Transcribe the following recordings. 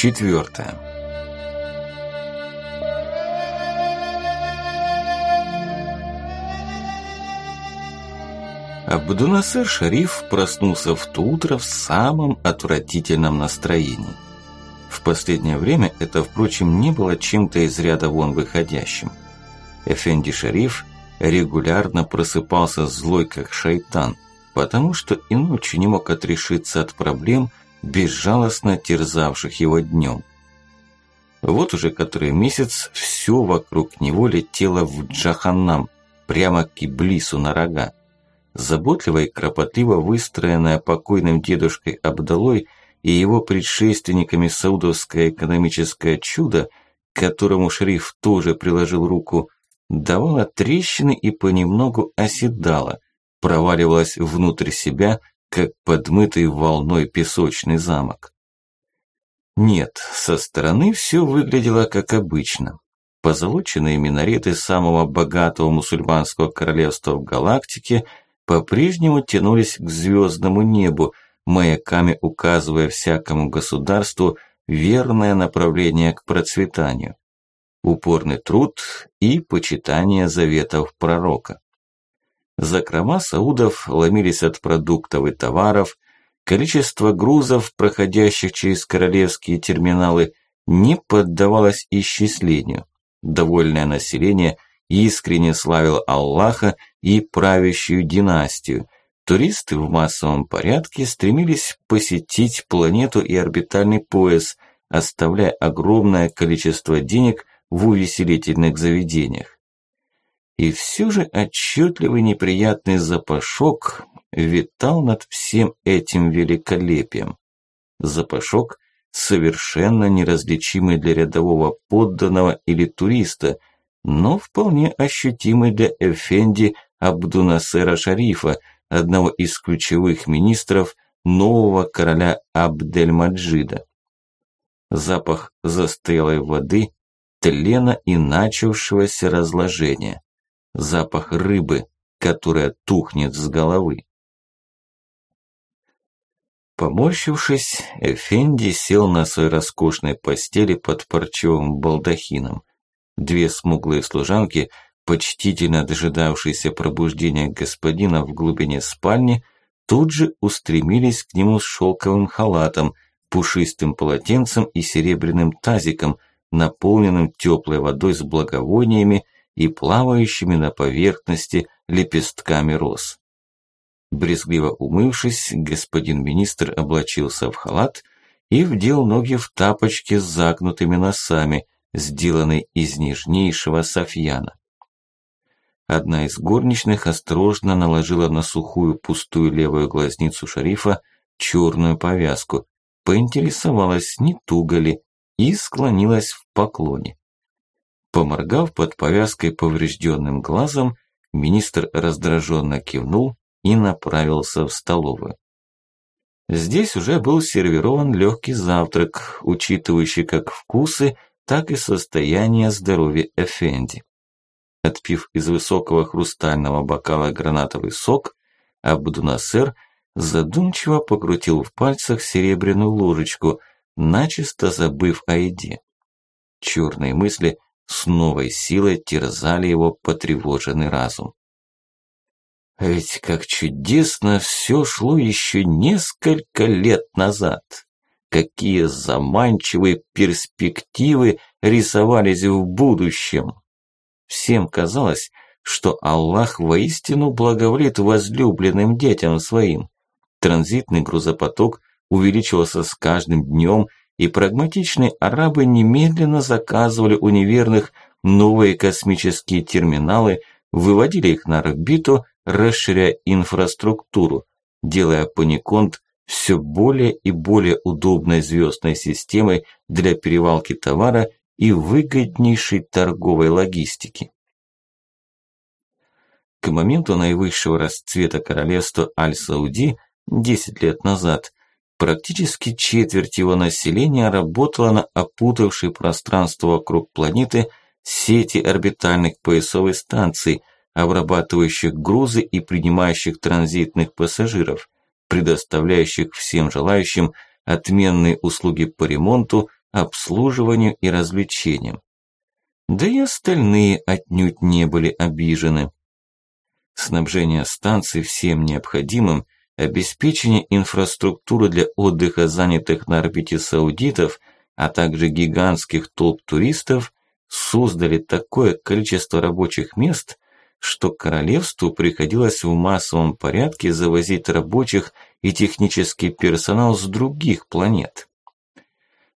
Глава четвертая. Абдунасыр Шариф проснулся в то утро в самом отвратительном настроении. В последнее время это, впрочем, не было чем-то из ряда вон выходящим. Эфенди Шариф регулярно просыпался злой как шайтан, потому что и ночью не мог отрешиться от проблем, безжалостно терзавших его днем. Вот уже который месяц все вокруг него летело в джаханнам, прямо к Иблису на рога. Заботливо и кропотливо выстроенное покойным дедушкой Абдалой и его предшественниками саудовское экономическое чудо, к которому шериф тоже приложил руку, давало трещины и понемногу оседало, проваливалось внутрь себя, как подмытый волной песочный замок. Нет, со стороны все выглядело как обычно. Позолоченные минареты самого богатого мусульманского королевства в галактике по-прежнему тянулись к звездному небу, маяками указывая всякому государству верное направление к процветанию. Упорный труд и почитание заветов пророка. Закрома саудов ломились от продуктов и товаров, количество грузов, проходящих через королевские терминалы, не поддавалось исчислению. Довольное население искренне славило Аллаха и правящую династию. Туристы в массовом порядке стремились посетить планету и орбитальный пояс, оставляя огромное количество денег в увеселительных заведениях. И все же отчетливый неприятный запашок витал над всем этим великолепием. Запашок, совершенно неразличимый для рядового подданного или туриста, но вполне ощутимый для Эфенди Абдунасера Шарифа, одного из ключевых министров нового короля Абдельмаджида. Запах застылой воды, тлена и начавшегося разложения запах рыбы, которая тухнет с головы. Поморщившись, Эфенди сел на своей роскошной постели под парчевым балдахином. Две смуглые служанки, почтительно дожидавшиеся пробуждения господина в глубине спальни, тут же устремились к нему с шелковым халатом, пушистым полотенцем и серебряным тазиком, наполненным теплой водой с благовониями и плавающими на поверхности лепестками роз. Брезгливо умывшись, господин министр облачился в халат и вдел ноги в тапочки с загнутыми носами, сделанные из нежнейшего софьяна. Одна из горничных осторожно наложила на сухую пустую левую глазницу шарифа черную повязку, поинтересовалась, не туго ли, и склонилась в поклоне. Поморгав под повязкой поврежденным глазом, министр раздраженно кивнул и направился в столовую. Здесь уже был сервирован легкий завтрак, учитывающий как вкусы, так и состояние здоровья Эфенди. Отпив из высокого хрустального бокала гранатовый сок, Абдунасер задумчиво покрутил в пальцах серебряную ложечку, начисто забыв о еде. Черные мысли – с новой силой терзали его потревоженный разум. Ведь как чудесно все шло еще несколько лет назад. Какие заманчивые перспективы рисовались в будущем. Всем казалось, что Аллах воистину благоволит возлюбленным детям своим. Транзитный грузопоток увеличивался с каждым днем, и прагматичные арабы немедленно заказывали у неверных новые космические терминалы, выводили их на орбиту, расширяя инфраструктуру, делая Паниконт все более и более удобной звездной системой для перевалки товара и выгоднейшей торговой логистики. К моменту наивысшего расцвета королевства Аль-Сауди 10 лет назад Практически четверть его населения работала на опутавшей пространство вокруг планеты сети орбитальных поясовых станций, обрабатывающих грузы и принимающих транзитных пассажиров, предоставляющих всем желающим отменные услуги по ремонту, обслуживанию и развлечениям. Да и остальные отнюдь не были обижены. Снабжение станций всем необходимым, обеспечение инфраструктуры для отдыха занятых на орбите саудитов, а также гигантских толп туристов создали такое количество рабочих мест, что королевству приходилось в массовом порядке завозить рабочих и технический персонал с других планет.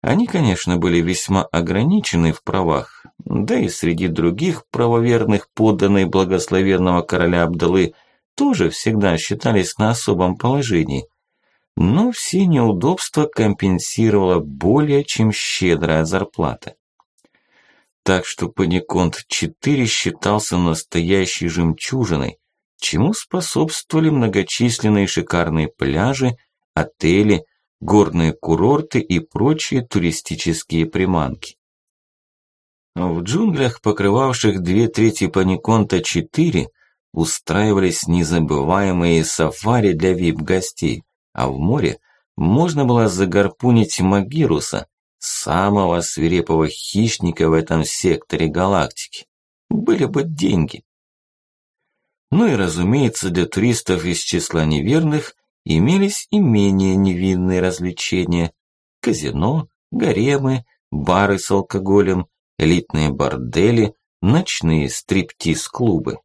Они, конечно, были весьма ограничены в правах, да и среди других правоверных подданных благословенного короля Абдалы тоже всегда считались на особом положении. Но все неудобства компенсировала более чем щедрая зарплата. Так что Паниконт-4 считался настоящей жемчужиной, чему способствовали многочисленные шикарные пляжи, отели, горные курорты и прочие туристические приманки. В джунглях, покрывавших две трети Паниконта-4, устраивались незабываемые сафари для вип-гостей, а в море можно было загарпунить Магируса, самого свирепого хищника в этом секторе галактики. Были бы деньги. Ну и разумеется, для туристов из числа неверных имелись и менее невинные развлечения. Казино, гаремы, бары с алкоголем, элитные бордели, ночные стриптиз-клубы.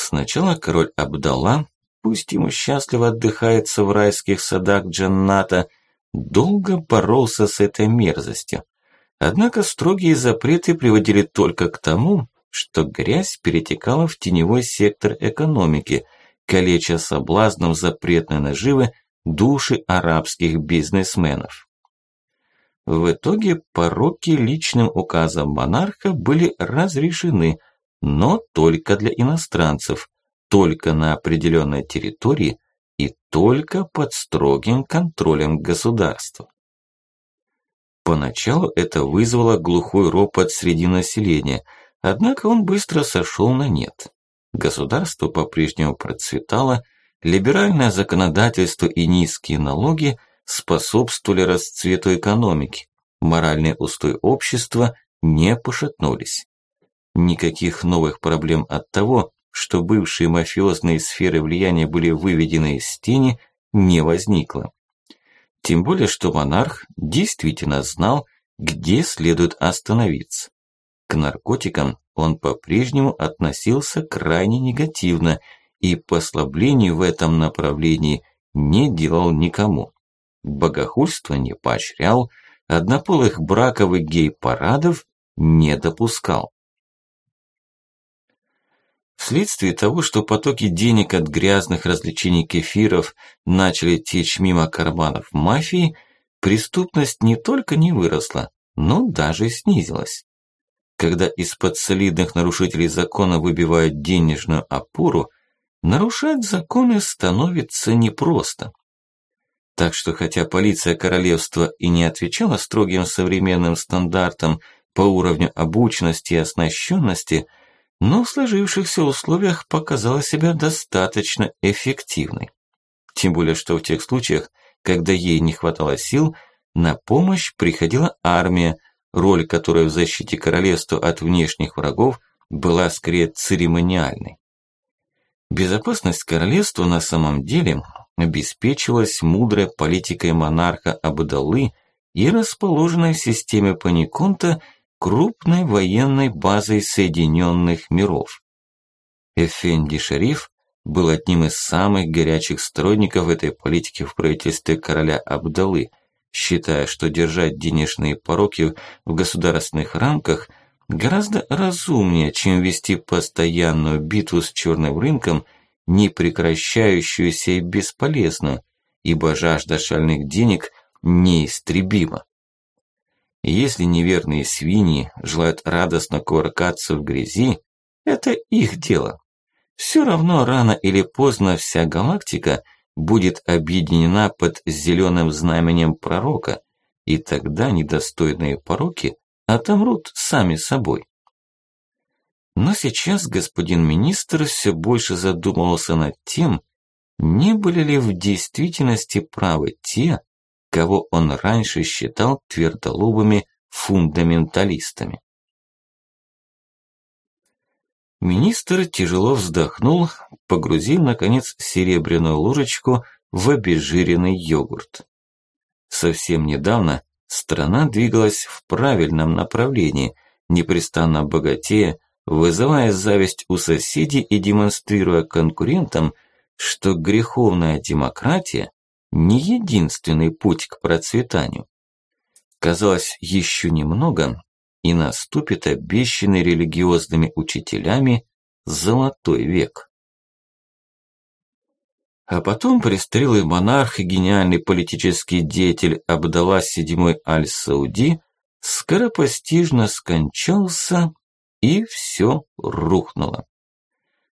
Сначала король Абдалла, пусть ему счастливо отдыхается в райских садах Джанната, долго боролся с этой мерзостью. Однако строгие запреты приводили только к тому, что грязь перетекала в теневой сектор экономики, калеча соблазном запретной наживы души арабских бизнесменов. В итоге пороки личным указом монарха были разрешены, но только для иностранцев, только на определенной территории и только под строгим контролем государства. Поначалу это вызвало глухой ропот среди населения, однако он быстро сошел на нет. Государство по-прежнему процветало, либеральное законодательство и низкие налоги способствовали расцвету экономики, моральный устой общества не пошатнулись. Никаких новых проблем от того, что бывшие мафиозные сферы влияния были выведены из тени, не возникло. Тем более, что монарх действительно знал, где следует остановиться. К наркотикам он по-прежнему относился крайне негативно и послаблений в этом направлении не делал никому. Богохульство не поощрял, однополых браков и гей-парадов не допускал. Вследствие того, что потоки денег от грязных развлечений кефиров начали течь мимо карманов мафии, преступность не только не выросла, но даже снизилась. Когда из-под солидных нарушителей закона выбивают денежную опору, нарушать законы становится непросто. Так что хотя полиция королевства и не отвечала строгим современным стандартам по уровню обученности и оснащенности – но в сложившихся условиях показала себя достаточно эффективной. Тем более, что в тех случаях, когда ей не хватало сил, на помощь приходила армия, роль которой в защите королевства от внешних врагов была скорее церемониальной. Безопасность королевства на самом деле обеспечивалась мудрой политикой монарха Абдаллы и расположенной в системе Паниконта – крупной военной базой Соединенных Миров. Эфенди Шериф был одним из самых горячих сторонников этой политики в правительстве короля Абдалы, считая, что держать денежные пороки в государственных рамках гораздо разумнее, чем вести постоянную битву с черным рынком, не прекращающуюся и бесполезную, ибо жажда шальных денег неистребима. Если неверные свиньи желают радостно кувыркаться в грязи, это их дело. Все равно рано или поздно вся галактика будет объединена под зеленым знаменем пророка, и тогда недостойные пороки отомрут сами собой. Но сейчас господин министр все больше задумывался над тем, не были ли в действительности правы те, кого он раньше считал твердолобыми фундаменталистами. Министр тяжело вздохнул, погрузив, наконец, серебряную ложечку в обезжиренный йогурт. Совсем недавно страна двигалась в правильном направлении, непрестанно богатея, вызывая зависть у соседей и демонстрируя конкурентам, что греховная демократия не единственный путь к процветанию. Казалось, еще немного, и наступит обещанный религиозными учителями золотой век. А потом престарелый монарх и гениальный политический деятель Абдалла VII Аль-Сауди скоропостижно скончался, и все рухнуло.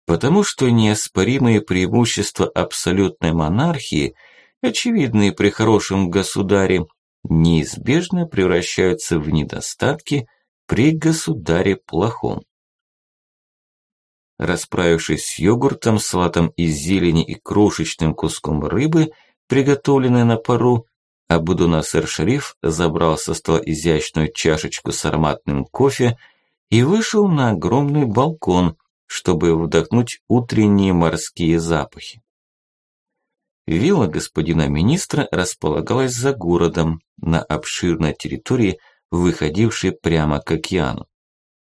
Потому что неоспоримые преимущества абсолютной монархии, очевидные при хорошем государе, неизбежно превращаются в недостатки при государе плохом. Расправившись с йогуртом, салатом из зелени и крошечным куском рыбы, приготовленной на пару, Абудунасер-Шариф забрал со стола изящную чашечку с ароматным кофе и вышел на огромный балкон, чтобы вдохнуть утренние морские запахи. Вилла господина министра располагалась за городом, на обширной территории, выходившей прямо к океану.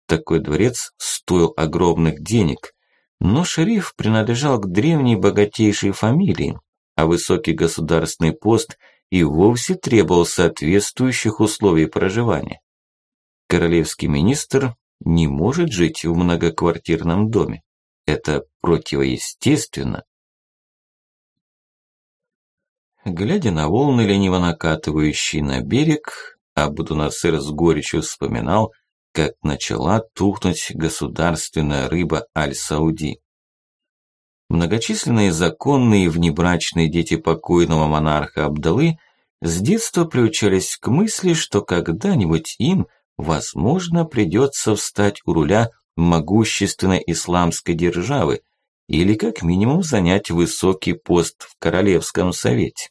Такой дворец стоил огромных денег, но шериф принадлежал к древней богатейшей фамилии, а высокий государственный пост и вовсе требовал соответствующих условий проживания. Королевский министр не может жить в многоквартирном доме. Это противоестественно. Глядя на волны, лениво накатывающие на берег, Абдунасыр с горечью вспоминал, как начала тухнуть государственная рыба Аль-Сауди. Многочисленные законные внебрачные дети покойного монарха Абдалы с детства приучались к мысли, что когда-нибудь им, возможно, придется встать у руля могущественной исламской державы или как минимум занять высокий пост в Королевском совете.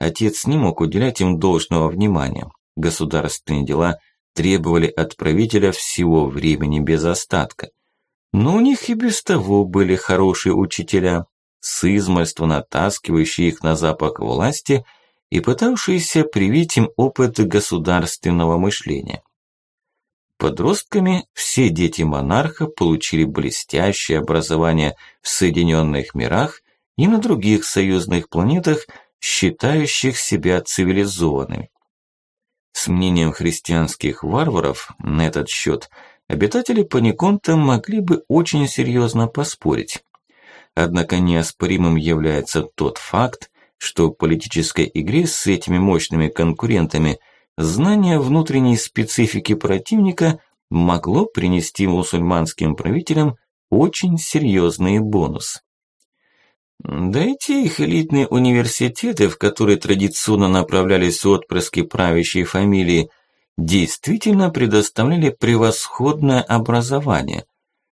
Отец не мог уделять им должного внимания. Государственные дела требовали от правителя всего времени без остатка. Но у них и без того были хорошие учителя, с измольства натаскивающие их на запах власти и пытавшиеся привить им опыт государственного мышления. Подростками все дети монарха получили блестящее образование в Соединенных мирах и на других союзных планетах – считающих себя цивилизованными. С мнением христианских варваров на этот счет обитатели Паниконта могли бы очень серьезно поспорить. Однако неоспоримым является тот факт, что в политической игре с этими мощными конкурентами знание внутренней специфики противника могло принести мусульманским правителям очень серьезные бонусы. Да и те их элитные университеты, в которые традиционно направлялись отпрыски правящей фамилии, действительно предоставляли превосходное образование,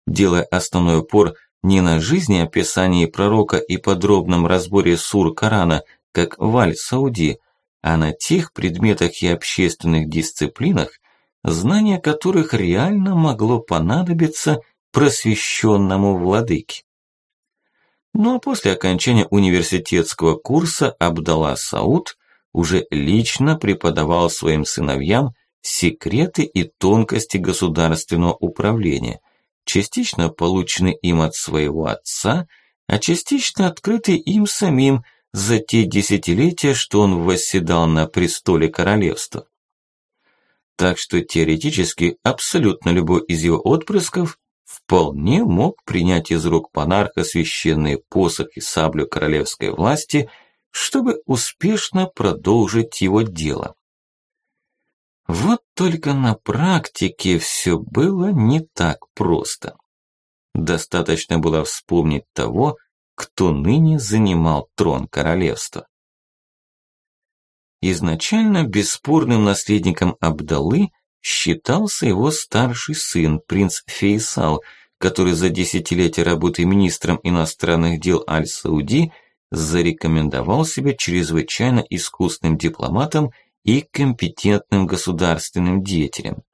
делая основной упор не на жизнеописании пророка и подробном разборе сур Корана, как в Аль-Сауди, а на тех предметах и общественных дисциплинах, знание которых реально могло понадобиться просвещенному владыке. Ну а после окончания университетского курса Абдалла Сауд уже лично преподавал своим сыновьям секреты и тонкости государственного управления, частично полученные им от своего отца, а частично открытые им самим за те десятилетия, что он восседал на престоле королевства. Так что теоретически абсолютно любой из его отпрысков вполне мог принять из рук монарха священный посох и саблю королевской власти, чтобы успешно продолжить его дело. Вот только на практике все было не так просто. Достаточно было вспомнить того, кто ныне занимал трон королевства. Изначально бесспорным наследником Абдалы считался его старший сын, принц Фейсал, который за десятилетия работы министром иностранных дел Аль-Сауди зарекомендовал себя чрезвычайно искусным дипломатом и компетентным государственным деятелем.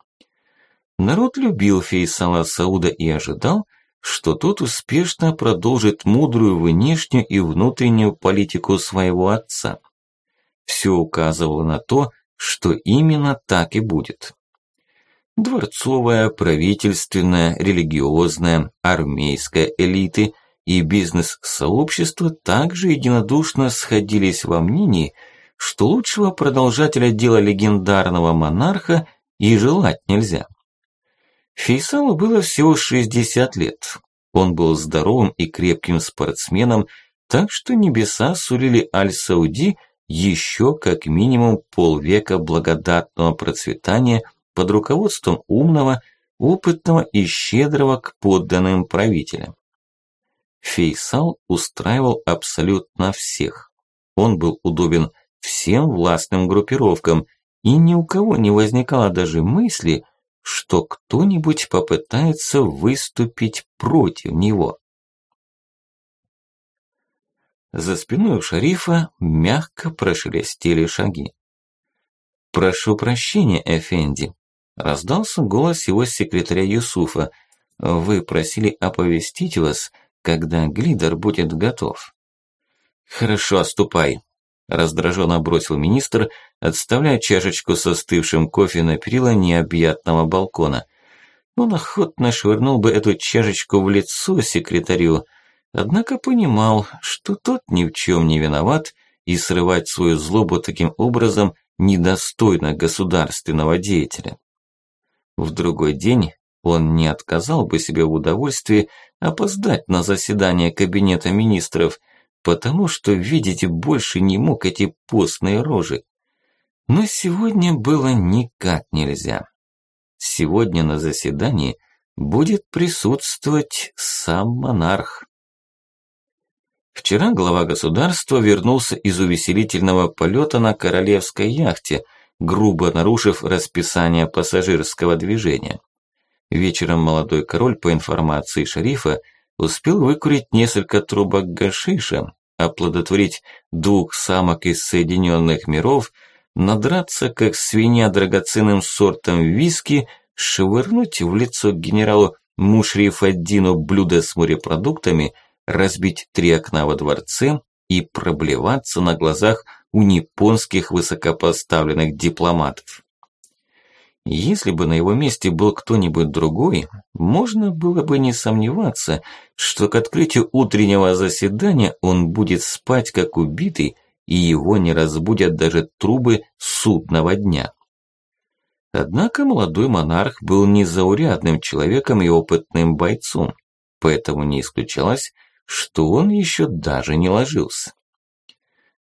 Народ любил Фейсала Сауда и ожидал, что тот успешно продолжит мудрую внешнюю и внутреннюю политику своего отца. Все указывало на то, что именно так и будет. Дворцовая, правительственная, религиозная, армейская элиты и бизнес-сообщество также единодушно сходились во мнении, что лучшего продолжателя дела легендарного монарха и желать нельзя. Фейсалу было всего 60 лет. Он был здоровым и крепким спортсменом, так что небеса сулили Аль-Сауди еще как минимум полвека благодатного процветания под руководством умного, опытного и щедрого к подданным правителя. Фейсал устраивал абсолютно всех. Он был удобен всем властным группировкам, и ни у кого не возникало даже мысли, что кто-нибудь попытается выступить против него. За спиной у шарифа мягко прошелестели шаги. «Прошу прощения, Эфенди», – раздался голос его секретаря Юсуфа. «Вы просили оповестить вас, когда глидер будет готов». «Хорошо, ступай», – раздраженно бросил министр, отставляя чашечку со остывшим кофе на перила необъятного балкона. Он охотно швырнул бы эту чашечку в лицо секретарю, однако понимал, что тот ни в чем не виноват, и срывать свою злобу таким образом недостойно государственного деятеля. В другой день он не отказал бы себе в удовольствии опоздать на заседание кабинета министров, потому что видеть больше не мог эти постные рожи. Но сегодня было никак нельзя. Сегодня на заседании будет присутствовать сам монарх. Вчера глава государства вернулся из увеселительного полета на королевской яхте, грубо нарушив расписание пассажирского движения. Вечером молодой король, по информации шерифа, успел выкурить несколько трубок гашиша, оплодотворить двух самок из Соединенных миров, надраться, как свинья драгоценным сортом виски, швырнуть в лицо генералу Мушриф-Аддину блюдо с морепродуктами – разбить три окна во дворце и проблеваться на глазах у японских высокопоставленных дипломатов. Если бы на его месте был кто-нибудь другой, можно было бы не сомневаться, что к открытию утреннего заседания он будет спать как убитый, и его не разбудят даже трубы судного дня. Однако молодой монарх был незаурядным человеком и опытным бойцом, поэтому не исключалось, что он еще даже не ложился.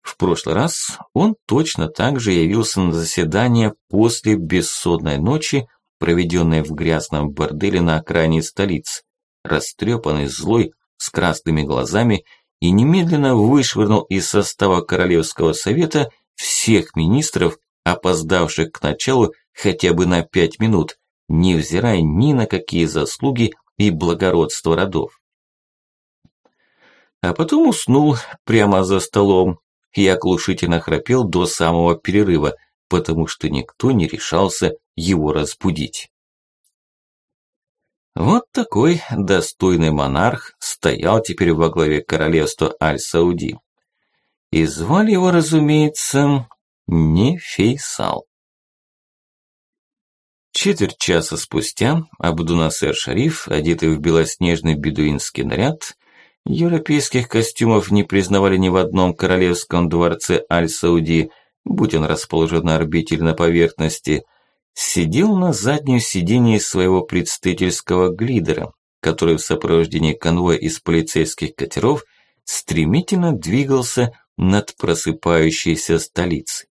В прошлый раз он точно так же явился на заседание после бессонной ночи, проведенной в грязном борделе на окраине столицы, растрепанный, злой, с красными глазами, и немедленно вышвырнул из состава Королевского совета всех министров, опоздавших к началу хотя бы на пять минут, невзирая ни на какие заслуги и благородство родов. А потом уснул прямо за столом и оглушительно храпел до самого перерыва, потому что никто не решался его разбудить. Вот такой достойный монарх стоял теперь во главе королевства Аль-Сауди. И звали его, разумеется, не Фейсал. Четверть часа спустя Абдунасер Шариф, одетый в белоснежный бедуинский наряд, Европейских костюмов не признавали ни в одном королевском дворце Аль-Сауди, будь он расположен на орбите или на поверхности, сидел на заднем сидении своего представительского глидера, который в сопровождении конвоя из полицейских катеров стремительно двигался над просыпающейся столицей.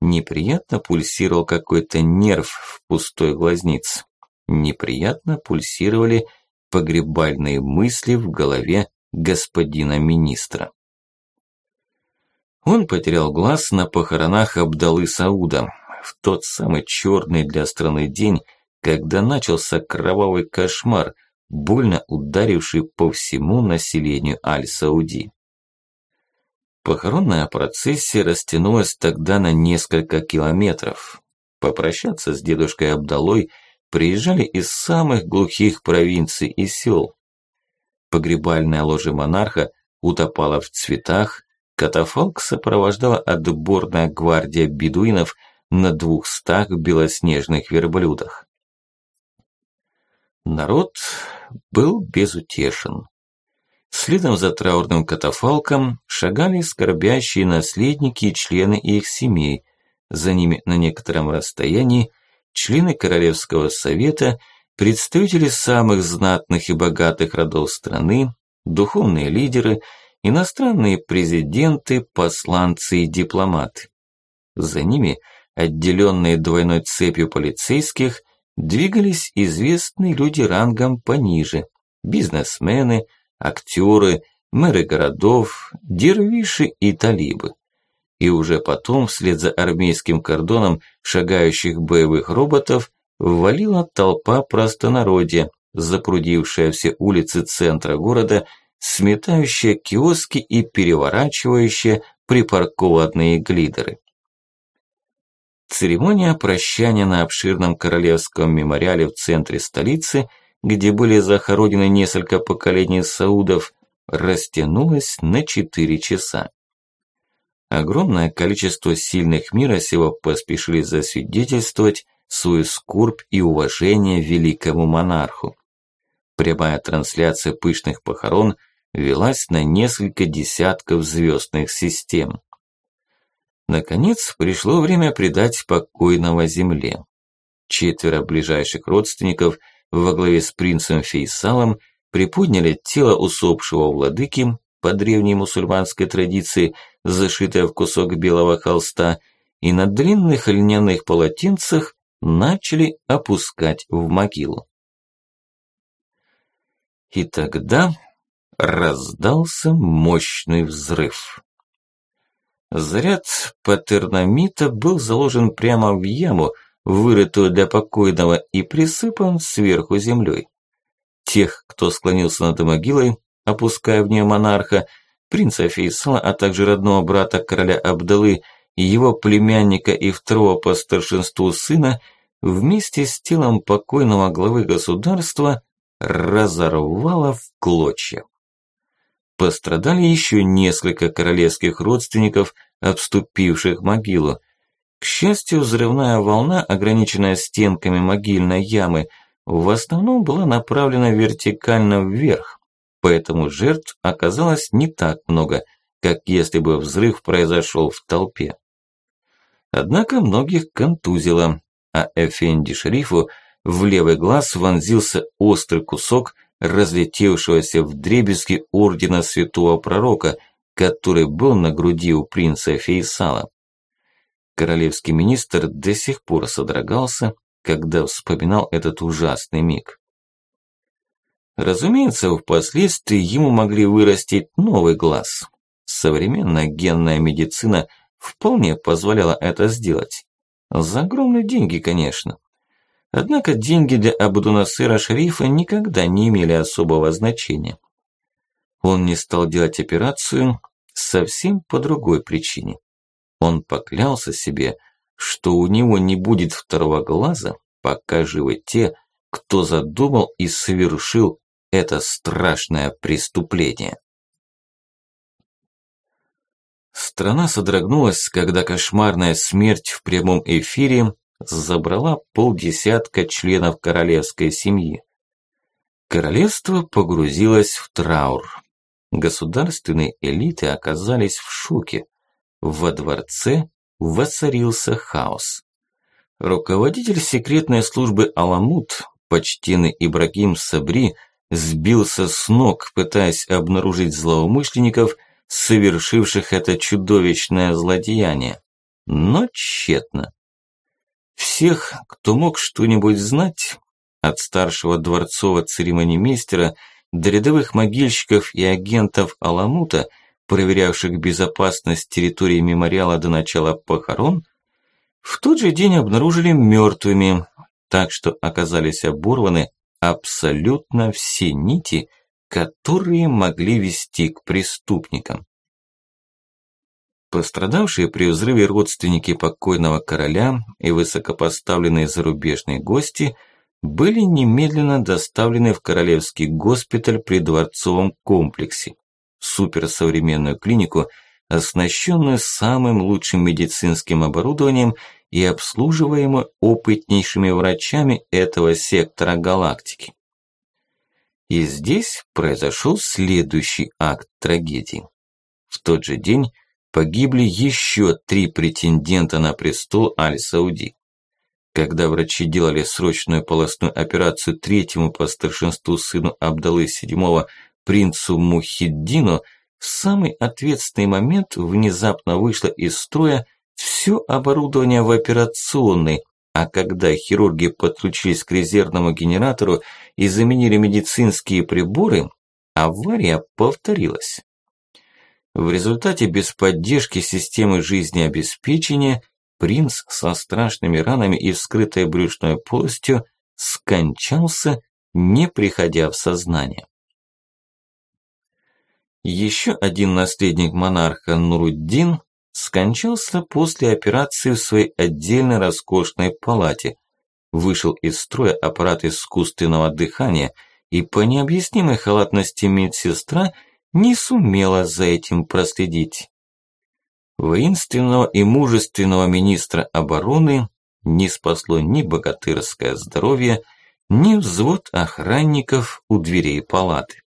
Неприятно пульсировал какой-то нерв в пустой глазнице. Неприятно пульсировали погребальные мысли в голове господина министра. Он потерял глаз на похоронах Абдалы Сауда в тот самый черный для страны день, когда начался кровавый кошмар, больно ударивший по всему населению Аль-Сауди. Похоронная процессия растянулась тогда на несколько километров. Попрощаться с дедушкой Абдалой приезжали из самых глухих провинций и сел. Погребальная ложа монарха утопала в цветах, катафалк сопровождала отборная гвардия бедуинов на двухстах белоснежных верблюдах. Народ был безутешен. Следом за траурным катафалком шагали скорбящие наследники и члены их семей. За ними на некотором расстоянии члены Королевского совета, представители самых знатных и богатых родов страны, духовные лидеры, иностранные президенты, посланцы и дипломаты. За ними, отделенные двойной цепью полицейских, двигались известные люди рангом пониже, бизнесмены, актеры, мэры городов, дервиши и талибы. И уже потом, вслед за армейским кордоном шагающих боевых роботов, ввалила толпа простонародья, запрудившая все улицы центра города, сметающая киоски и переворачивающая припаркованные глидеры. Церемония прощания на обширном королевском мемориале в центре столицы – где были захоронены несколько поколений саудов, растянулась на 4 часа. Огромное количество сильных мира сего поспешили засвидетельствовать свою скорбь и уважение великому монарху. Прямая трансляция пышных похорон велась на несколько десятков звездных систем. Наконец, пришло время предать покойного земле. Четверо ближайших родственников – во главе с принцем Фейсалом приподняли тело усопшего владыки по древней мусульманской традиции, зашитое в кусок белого холста, и на длинных льняных полотенцах начали опускать в могилу. И тогда раздался мощный взрыв. Заряд патерномита был заложен прямо в яму, вырытую для покойного, и присыпан сверху землей. Тех, кто склонился над могилой, опуская в нее монарха, принца Фейсала, а также родного брата короля Абдалы и его племянника и второго по старшинству сына, вместе с телом покойного главы государства разорвало в клочья. Пострадали еще несколько королевских родственников, обступивших могилу, к счастью, взрывная волна, ограниченная стенками могильной ямы, в основном была направлена вертикально вверх, поэтому жертв оказалось не так много, как если бы взрыв произошел в толпе. Однако многих контузило, а Эфенди Шерифу в левый глаз вонзился острый кусок разлетевшегося в дребезги ордена святого пророка, который был на груди у принца Фейсала. Королевский министр до сих пор содрогался, когда вспоминал этот ужасный миг. Разумеется, впоследствии ему могли вырастить новый глаз. Современная генная медицина вполне позволяла это сделать. За огромные деньги, конечно. Однако деньги для Абдунасыра Шарифа никогда не имели особого значения. Он не стал делать операцию совсем по другой причине. Он поклялся себе, что у него не будет второго глаза, пока живы те, кто задумал и совершил это страшное преступление. Страна содрогнулась, когда кошмарная смерть в прямом эфире забрала полдесятка членов королевской семьи. Королевство погрузилось в траур. Государственные элиты оказались в шоке. Во дворце воцарился хаос. Руководитель секретной службы Аламут, почтенный Ибрагим Сабри, сбился с ног, пытаясь обнаружить злоумышленников, совершивших это чудовищное злодеяние. Но тщетно. Всех, кто мог что-нибудь знать, от старшего дворцового церемонимейстера до рядовых могильщиков и агентов Аламута – проверявших безопасность территории мемориала до начала похорон, в тот же день обнаружили мертвыми, так что оказались оборваны абсолютно все нити, которые могли вести к преступникам. Пострадавшие при взрыве родственники покойного короля и высокопоставленные зарубежные гости были немедленно доставлены в Королевский госпиталь при дворцовом комплексе, суперсовременную клинику, оснащенную самым лучшим медицинским оборудованием и обслуживаемую опытнейшими врачами этого сектора галактики. И здесь произошел следующий акт трагедии. В тот же день погибли еще три претендента на престол Аль-Сауди. Когда врачи делали срочную полостную операцию третьему по старшинству сыну Абдалы VII принцу Мухиддину, в самый ответственный момент внезапно вышло из строя все оборудование в операционной, а когда хирурги подключились к резервному генератору и заменили медицинские приборы, авария повторилась. В результате без поддержки системы жизнеобеспечения принц со страшными ранами и вскрытой брюшной полостью скончался, не приходя в сознание. Еще один наследник монарха Нуруддин скончался после операции в своей отдельно роскошной палате, вышел из строя аппарат искусственного дыхания и по необъяснимой халатности медсестра не сумела за этим проследить. Воинственного и мужественного министра обороны не спасло ни богатырское здоровье, ни взвод охранников у дверей палаты.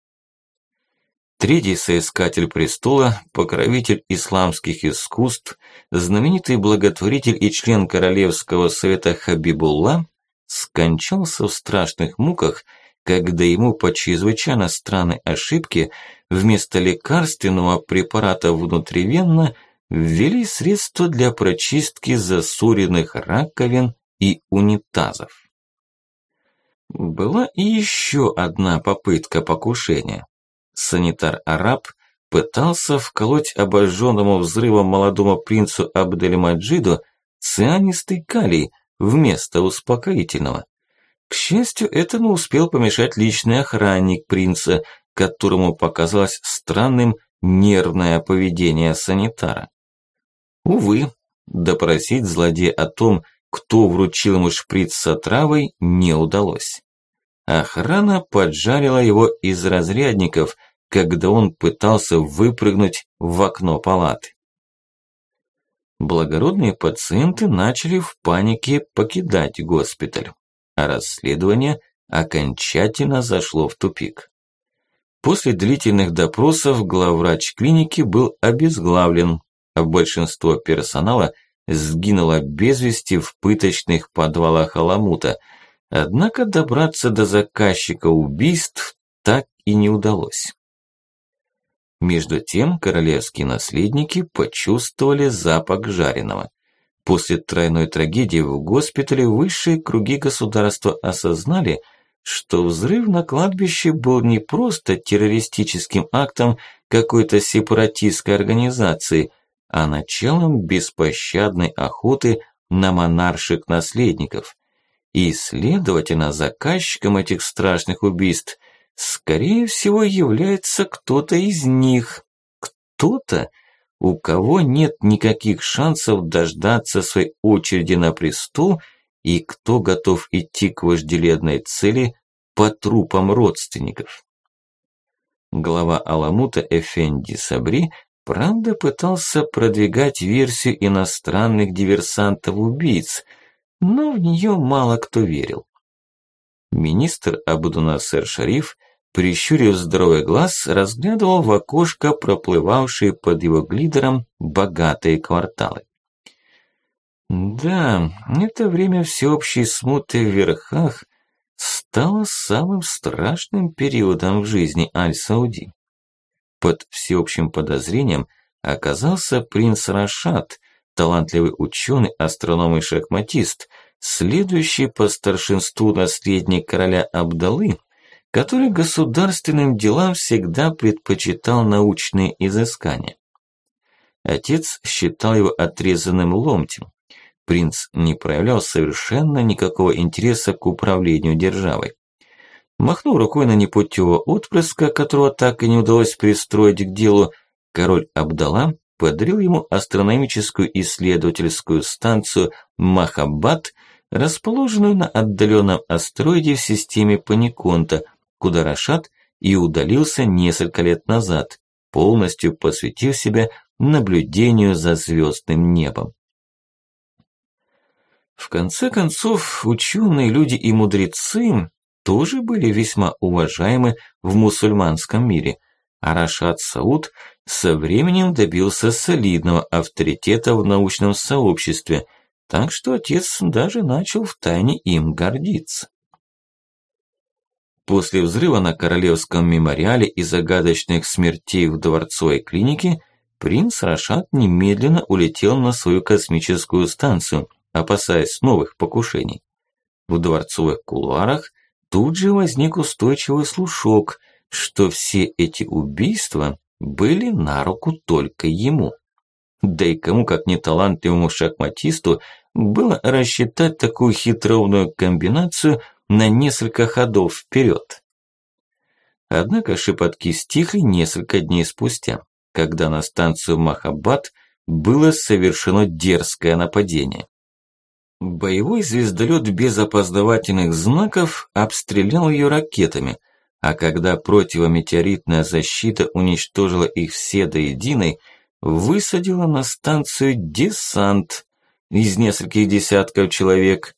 Третий соискатель престола, покровитель исламских искусств, знаменитый благотворитель и член Королевского совета Хабибулла, скончался в страшных муках, когда ему по чрезвычайно странной ошибке вместо лекарственного препарата внутривенно ввели средства для прочистки засоренных раковин и унитазов. Была и еще одна попытка покушения санитар-араб пытался вколоть обожженному взрывом молодому принцу Абдельмаджиду цианистый калий вместо успокоительного. К счастью, этому успел помешать личный охранник принца, которому показалось странным нервное поведение санитара. Увы, допросить злодея о том, кто вручил ему шприц с отравой, не удалось. Охрана поджарила его из разрядников, когда он пытался выпрыгнуть в окно палаты. Благородные пациенты начали в панике покидать госпиталь, а расследование окончательно зашло в тупик. После длительных допросов главврач клиники был обезглавлен, а большинство персонала сгинуло без вести в пыточных подвалах Аламута – Однако добраться до заказчика убийств так и не удалось. Между тем королевские наследники почувствовали запах жареного. После тройной трагедии в госпитале высшие круги государства осознали, что взрыв на кладбище был не просто террористическим актом какой-то сепаратистской организации, а началом беспощадной охоты на монарших наследников. И, следовательно, заказчиком этих страшных убийств, скорее всего, является кто-то из них. Кто-то, у кого нет никаких шансов дождаться своей очереди на престол и кто готов идти к вожделенной цели по трупам родственников. Глава Аламута Эфенди Сабри правда пытался продвигать версию иностранных диверсантов-убийц – но в нее мало кто верил. Министр Абдунасер Шариф, прищурив здоровый глаз, разглядывал в окошко проплывавшие под его глидером богатые кварталы. Да, это время всеобщей смуты в верхах стало самым страшным периодом в жизни Аль-Сауди. Под всеобщим подозрением оказался принц Рашад, талантливый ученый, астроном и шахматист, следующий по старшинству наследник короля Абдалы, который государственным делам всегда предпочитал научные изыскания. Отец считал его отрезанным ломтем. Принц не проявлял совершенно никакого интереса к управлению державой. Махнув рукой на непутевого отпрыска, которого так и не удалось пристроить к делу, король Абдала подарил ему астрономическую исследовательскую станцию Махаббат, расположенную на отдаленном астероиде в системе Паниконта, куда Рашад и удалился несколько лет назад, полностью посвятив себя наблюдению за звездным небом. В конце концов, ученые люди и мудрецы тоже были весьма уважаемы в мусульманском мире, а Рашад Сауд со временем добился солидного авторитета в научном сообществе, так что отец даже начал втайне им гордиться. После взрыва на Королевском мемориале и загадочных смертей в дворцовой клинике принц Рашад немедленно улетел на свою космическую станцию, опасаясь новых покушений. В дворцовых кулуарах тут же возник устойчивый слушок, что все эти убийства были на руку только ему. Да и кому, как не талантливому шахматисту, было рассчитать такую хитроумную комбинацию – на несколько ходов вперед. Однако шепотки стихли несколько дней спустя, когда на станцию Махабад было совершено дерзкое нападение. Боевой звездолет без опоздавательных знаков обстрелял ее ракетами, а когда противометеоритная защита уничтожила их все до единой, высадила на станцию десант из нескольких десятков человек,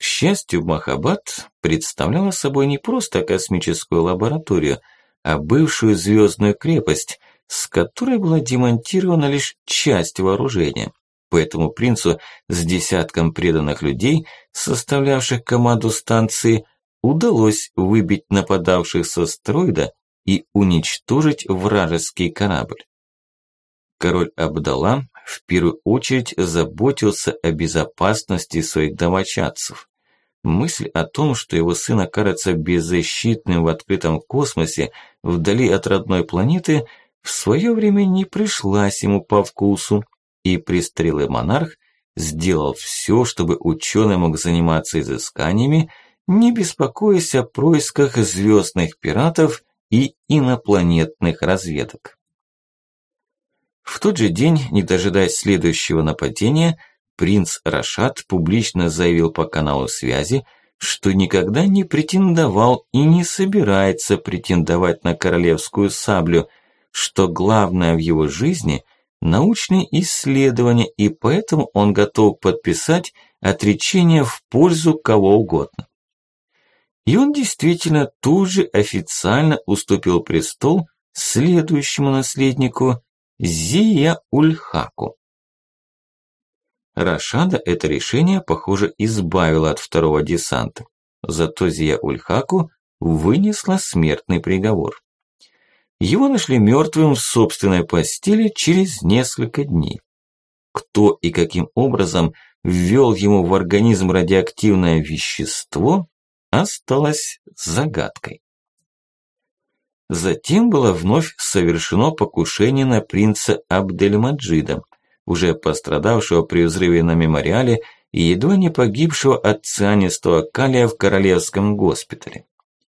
к счастью, Махабад представляла собой не просто космическую лабораторию, а бывшую звездную крепость, с которой была демонтирована лишь часть вооружения. Поэтому принцу с десятком преданных людей, составлявших команду станции, удалось выбить нападавших с астероида и уничтожить вражеский корабль. Король Абдалла в первую очередь заботился о безопасности своих домочадцев. Мысль о том, что его сын окажется беззащитным в открытом космосе, вдали от родной планеты, в свое время не пришлась ему по вкусу, и престрелый монарх сделал все, чтобы ученый мог заниматься изысканиями, не беспокоясь о происках звездных пиратов и инопланетных разведок. В тот же день, не дожидаясь следующего нападения, принц Рашад публично заявил по каналу связи, что никогда не претендовал и не собирается претендовать на королевскую саблю, что главное в его жизни – научные исследования, и поэтому он готов подписать отречение в пользу кого угодно. И он действительно тут же официально уступил престол следующему наследнику Зия Ульхаку. Рашада это решение, похоже, избавило от второго десанта. Зато Зия Ульхаку вынесла смертный приговор. Его нашли мертвым в собственной постели через несколько дней. Кто и каким образом ввел ему в организм радиоактивное вещество, осталось загадкой. Затем было вновь совершено покушение на принца Абдельмаджида, уже пострадавшего при взрыве на мемориале и едва не погибшего от цианистого калия в королевском госпитале.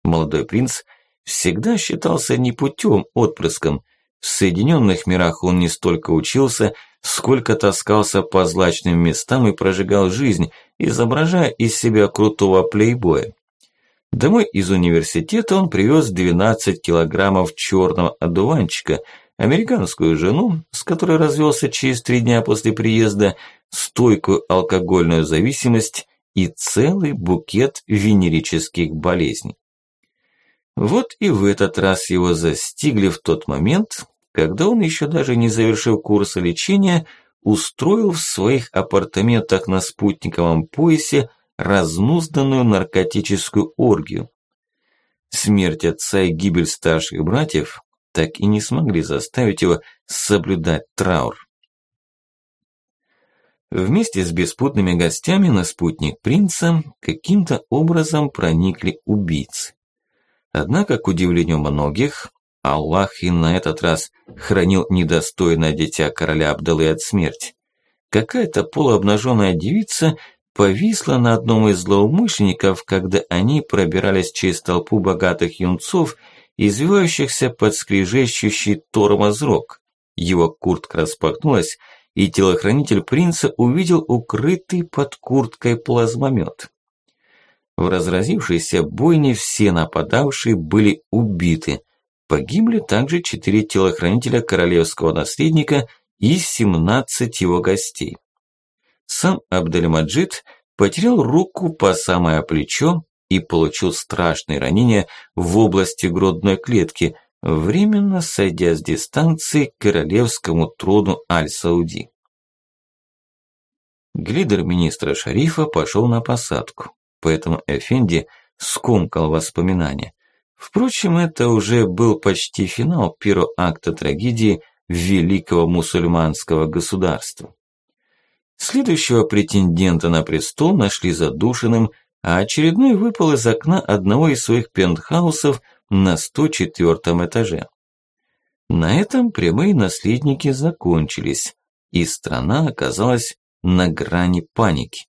Молодой принц всегда считался непутевым отпрыском. В Соединенных мирах он не столько учился, сколько таскался по злачным местам и прожигал жизнь, изображая из себя крутого плейбоя. Домой из университета он привез 12 килограммов черного одуванчика – американскую жену, с которой развелся через три дня после приезда, стойкую алкогольную зависимость и целый букет венерических болезней. Вот и в этот раз его застигли в тот момент, когда он еще даже не завершил курса лечения, устроил в своих апартаментах на спутниковом поясе разнузданную наркотическую оргию. Смерть отца и гибель старших братьев так и не смогли заставить его соблюдать траур. Вместе с беспутными гостями на спутник принца каким-то образом проникли убийцы. Однако, к удивлению многих, Аллах и на этот раз хранил недостойное дитя короля Абдалы от смерти. Какая-то полуобнаженная девица повисла на одном из злоумышленников, когда они пробирались через толпу богатых юнцов извивающихся под скрежещущий тормоз рог, его куртка распахнулась, и телохранитель принца увидел укрытый под курткой плазмомет. В разразившейся бойне все нападавшие были убиты. Погибли также четыре телохранителя королевского наследника и 17 его гостей. Сам Абдельмаджид потерял руку по самое плечо и получил страшные ранения в области грудной клетки, временно сойдя с дистанции к королевскому трону Аль-Сауди. Глидер министра Шарифа пошел на посадку, поэтому Эфенди скомкал воспоминания. Впрочем, это уже был почти финал первого акта трагедии великого мусульманского государства. Следующего претендента на престол нашли задушенным, а очередной выпал из окна одного из своих пентхаусов на 104 этаже. На этом прямые наследники закончились, и страна оказалась на грани паники.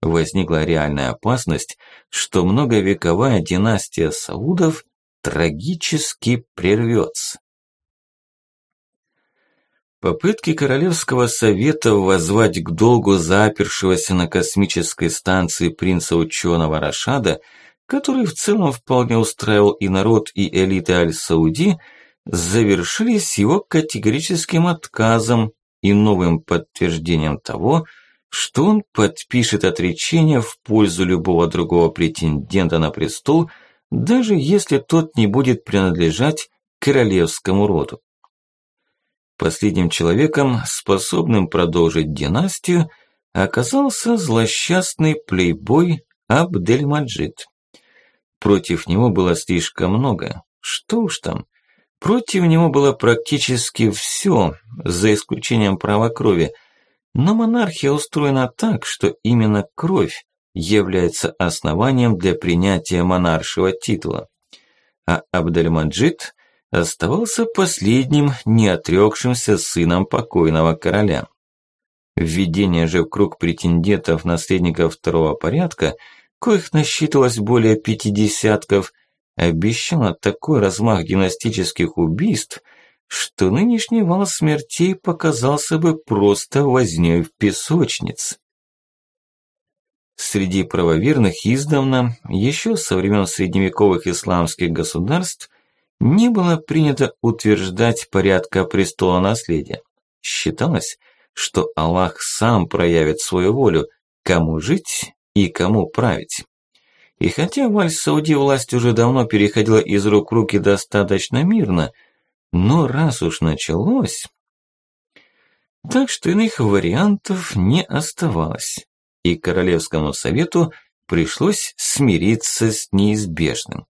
Возникла реальная опасность, что многовековая династия Саудов трагически прервется. Попытки Королевского совета воззвать к долгу запершегося на космической станции принца-ученого Рашада, который в целом вполне устраивал и народ, и элиты Аль-Сауди, завершились его категорическим отказом и новым подтверждением того, что он подпишет отречение в пользу любого другого претендента на престол, даже если тот не будет принадлежать королевскому роду. Последним человеком, способным продолжить династию, оказался злосчастный плейбой Абдельмаджид. Против него было слишком много. Что уж там. Против него было практически все, за исключением права крови. Но монархия устроена так, что именно кровь является основанием для принятия монаршего титула. А Абдельмаджид оставался последним неотрекшимся сыном покойного короля. Введение же в круг претендентов наследников второго порядка, коих насчитывалось более пяти десятков, обещало такой размах династических убийств, что нынешний вал смертей показался бы просто вознёй в песочнице. Среди правоверных издавна, еще со времен средневековых исламских государств, не было принято утверждать порядка престола наследия. Считалось, что Аллах сам проявит свою волю, кому жить и кому править. И хотя в Аль-Сауди власть уже давно переходила из рук в руки достаточно мирно, но раз уж началось... Так что иных вариантов не оставалось, и Королевскому совету пришлось смириться с неизбежным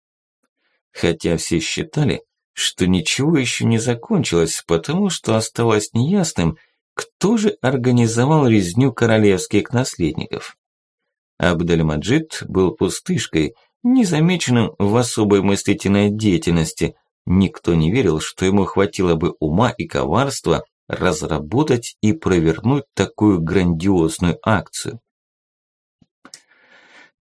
хотя все считали, что ничего еще не закончилось, потому что осталось неясным, кто же организовал резню королевских наследников. Абдельмаджид был пустышкой, незамеченным в особой мыслительной деятельности. Никто не верил, что ему хватило бы ума и коварства разработать и провернуть такую грандиозную акцию.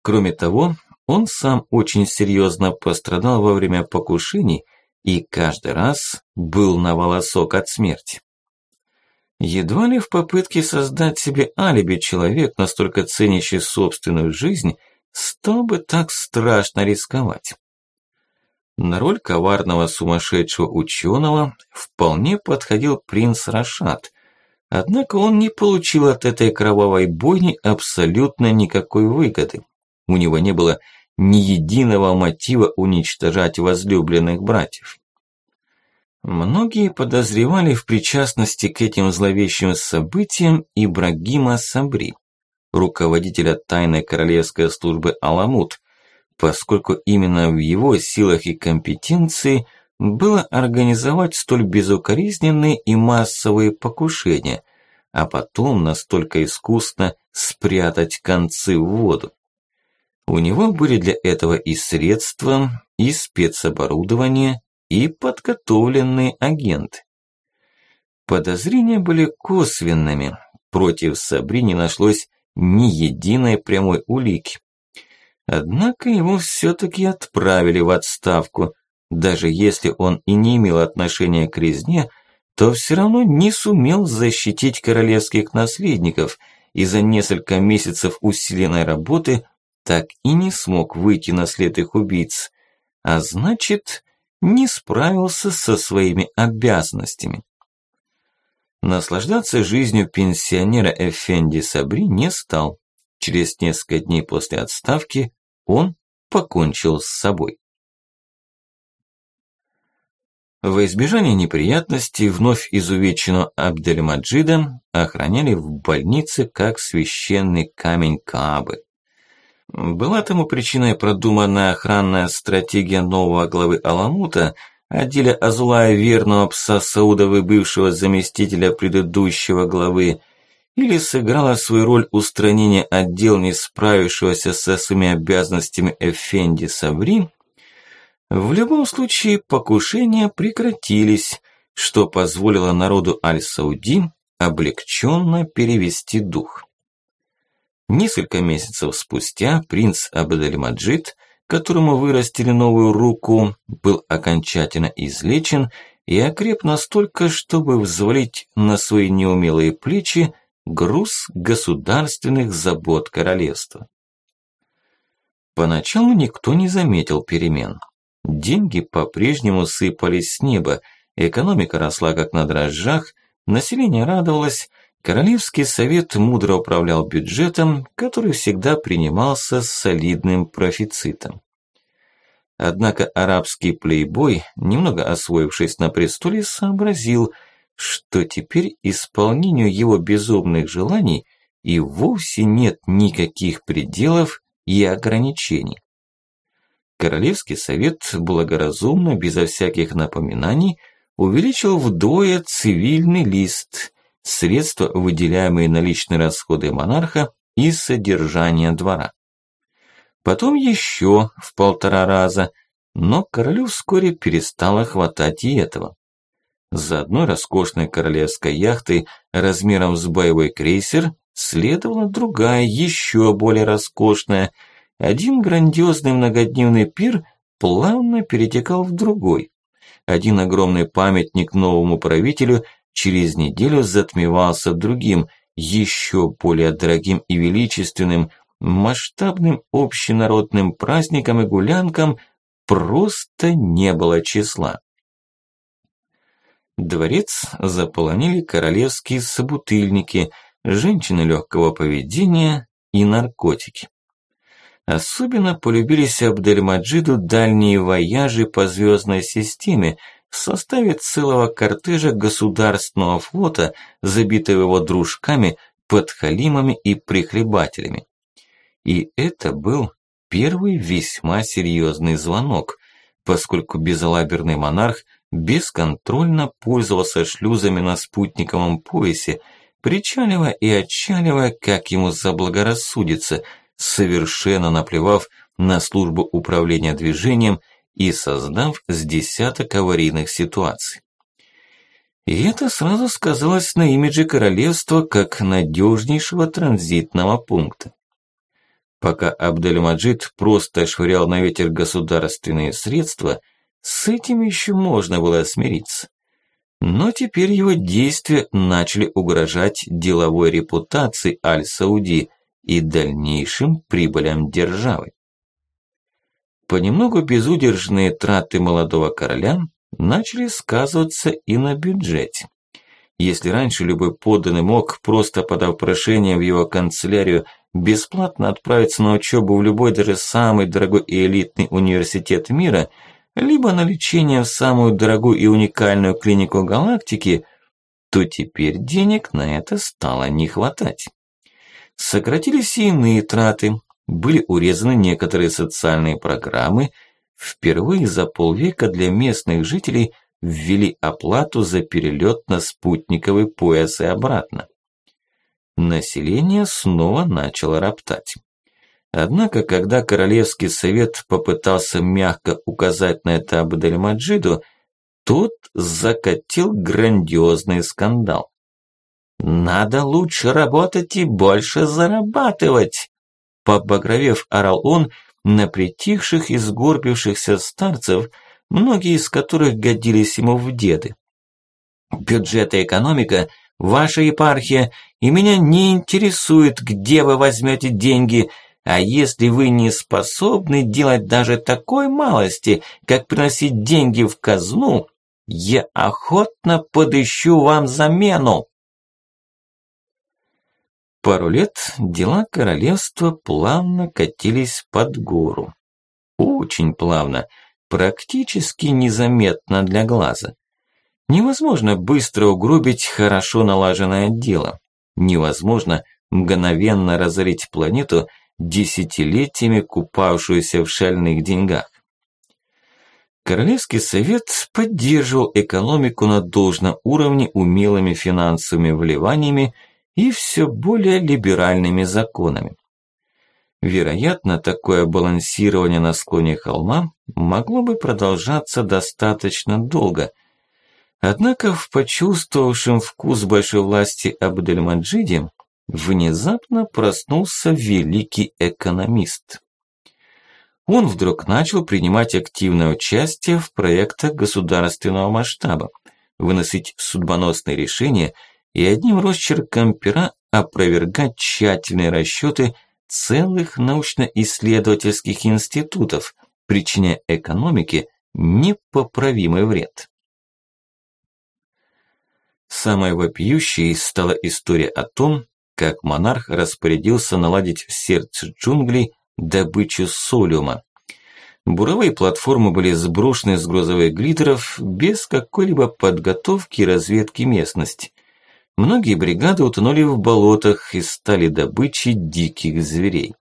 Кроме того, он сам очень серьезно пострадал во время покушений и каждый раз был на волосок от смерти. Едва ли в попытке создать себе алиби человек, настолько ценящий собственную жизнь, стал бы так страшно рисковать. На роль коварного сумасшедшего ученого вполне подходил принц Рашад, однако он не получил от этой кровавой бойни абсолютно никакой выгоды. У него не было ни единого мотива уничтожать возлюбленных братьев. Многие подозревали в причастности к этим зловещим событиям Ибрагима Сабри, руководителя тайной королевской службы Аламут, поскольку именно в его силах и компетенции было организовать столь безукоризненные и массовые покушения, а потом настолько искусно спрятать концы в воду. У него были для этого и средства, и спецоборудование, и подготовленные агенты. Подозрения были косвенными. Против Сабри не нашлось ни единой прямой улики. Однако его все-таки отправили в отставку, даже если он и не имел отношения к резне, то все равно не сумел защитить королевских наследников и за несколько месяцев усиленной работы так и не смог выйти на след их убийц, а значит, не справился со своими обязанностями. Наслаждаться жизнью пенсионера Эфенди Сабри не стал. Через несколько дней после отставки он покончил с собой. Во избежание неприятностей вновь изувеченного Абдельмаджида охраняли в больнице как священный камень Каабы. Была тому причиной продуманная охранная стратегия нового главы Аламута, отделя Азулая верного пса Саудовы бывшего заместителя предыдущего главы, или сыграла свою роль устранения отдел не справившегося со своими обязанностями Эфенди Саври, в любом случае покушения прекратились, что позволило народу Аль-Сауди облегченно перевести дух. Несколько месяцев спустя принц Абдель-Маджид, которому вырастили новую руку, был окончательно излечен и окреп настолько, чтобы взвалить на свои неумелые плечи груз государственных забот королевства. Поначалу никто не заметил перемен. Деньги по-прежнему сыпались с неба, экономика росла как на дрожжах, население радовалось, Королевский совет мудро управлял бюджетом, который всегда принимался с солидным профицитом. Однако арабский плейбой, немного освоившись на престоле, сообразил, что теперь исполнению его безумных желаний и вовсе нет никаких пределов и ограничений. Королевский совет благоразумно, безо всяких напоминаний, увеличил вдвое цивильный лист, средства, выделяемые на личные расходы монарха и содержание двора. Потом еще в полтора раза, но королю вскоре перестало хватать и этого. За одной роскошной королевской яхтой размером с боевой крейсер следовала другая, еще более роскошная. Один грандиозный многодневный пир плавно перетекал в другой. Один огромный памятник новому правителю через неделю затмевался другим, еще более дорогим и величественным, масштабным общенародным праздником и гулянкам просто не было числа. Дворец заполонили королевские собутыльники, женщины легкого поведения и наркотики. Особенно полюбились Абдельмаджиду дальние вояжи по звездной системе, в составе целого кортежа государственного флота, забитого его дружками, подхалимами и прихлебателями. И это был первый весьма серьезный звонок, поскольку безалаберный монарх бесконтрольно пользовался шлюзами на спутниковом поясе, причаливая и отчаливая, как ему заблагорассудится, совершенно наплевав на службу управления движением – и создав с десяток аварийных ситуаций. И это сразу сказалось на имидже королевства как надежнейшего транзитного пункта. Пока Абдельмаджид просто швырял на ветер государственные средства, с этим еще можно было смириться. Но теперь его действия начали угрожать деловой репутации Аль-Сауди и дальнейшим прибылям державы. Понемногу безудержные траты молодого короля начали сказываться и на бюджете. Если раньше любой подданный мог, просто подав прошение в его канцелярию, бесплатно отправиться на учебу в любой даже самый дорогой и элитный университет мира, либо на лечение в самую дорогую и уникальную клинику галактики, то теперь денег на это стало не хватать. Сократились и иные траты, были урезаны некоторые социальные программы, впервые за полвека для местных жителей ввели оплату за перелет на спутниковый пояс и обратно. Население снова начало роптать. Однако, когда Королевский совет попытался мягко указать на это Абдельмаджиду, тот закатил грандиозный скандал. «Надо лучше работать и больше зарабатывать!» Побагровев орал он на притихших и сгорбившихся старцев, многие из которых годились ему в деды. Бюджет и экономика – ваша епархия, и меня не интересует, где вы возьмете деньги – а если вы не способны делать даже такой малости, как приносить деньги в казну, я охотно подыщу вам замену. Пару лет дела королевства плавно катились под гору. Очень плавно, практически незаметно для глаза. Невозможно быстро угробить хорошо налаженное дело. Невозможно мгновенно разорить планету – десятилетиями купавшуюся в шальных деньгах. Королевский совет поддерживал экономику на должном уровне умелыми финансовыми вливаниями и все более либеральными законами. Вероятно, такое балансирование на склоне холма могло бы продолжаться достаточно долго. Однако в почувствовавшем вкус большой власти Абдельмаджиде внезапно проснулся великий экономист. Он вдруг начал принимать активное участие в проектах государственного масштаба, выносить судьбоносные решения и одним росчерком пера опровергать тщательные расчеты целых научно-исследовательских институтов, причиняя экономике непоправимый вред. Самой вопиющей стала история о том, как монарх распорядился наладить в сердце джунглей добычу солиума. Буровые платформы были сброшены с грузовых глидеров без какой-либо подготовки и разведки местности. Многие бригады утонули в болотах и стали добычей диких зверей.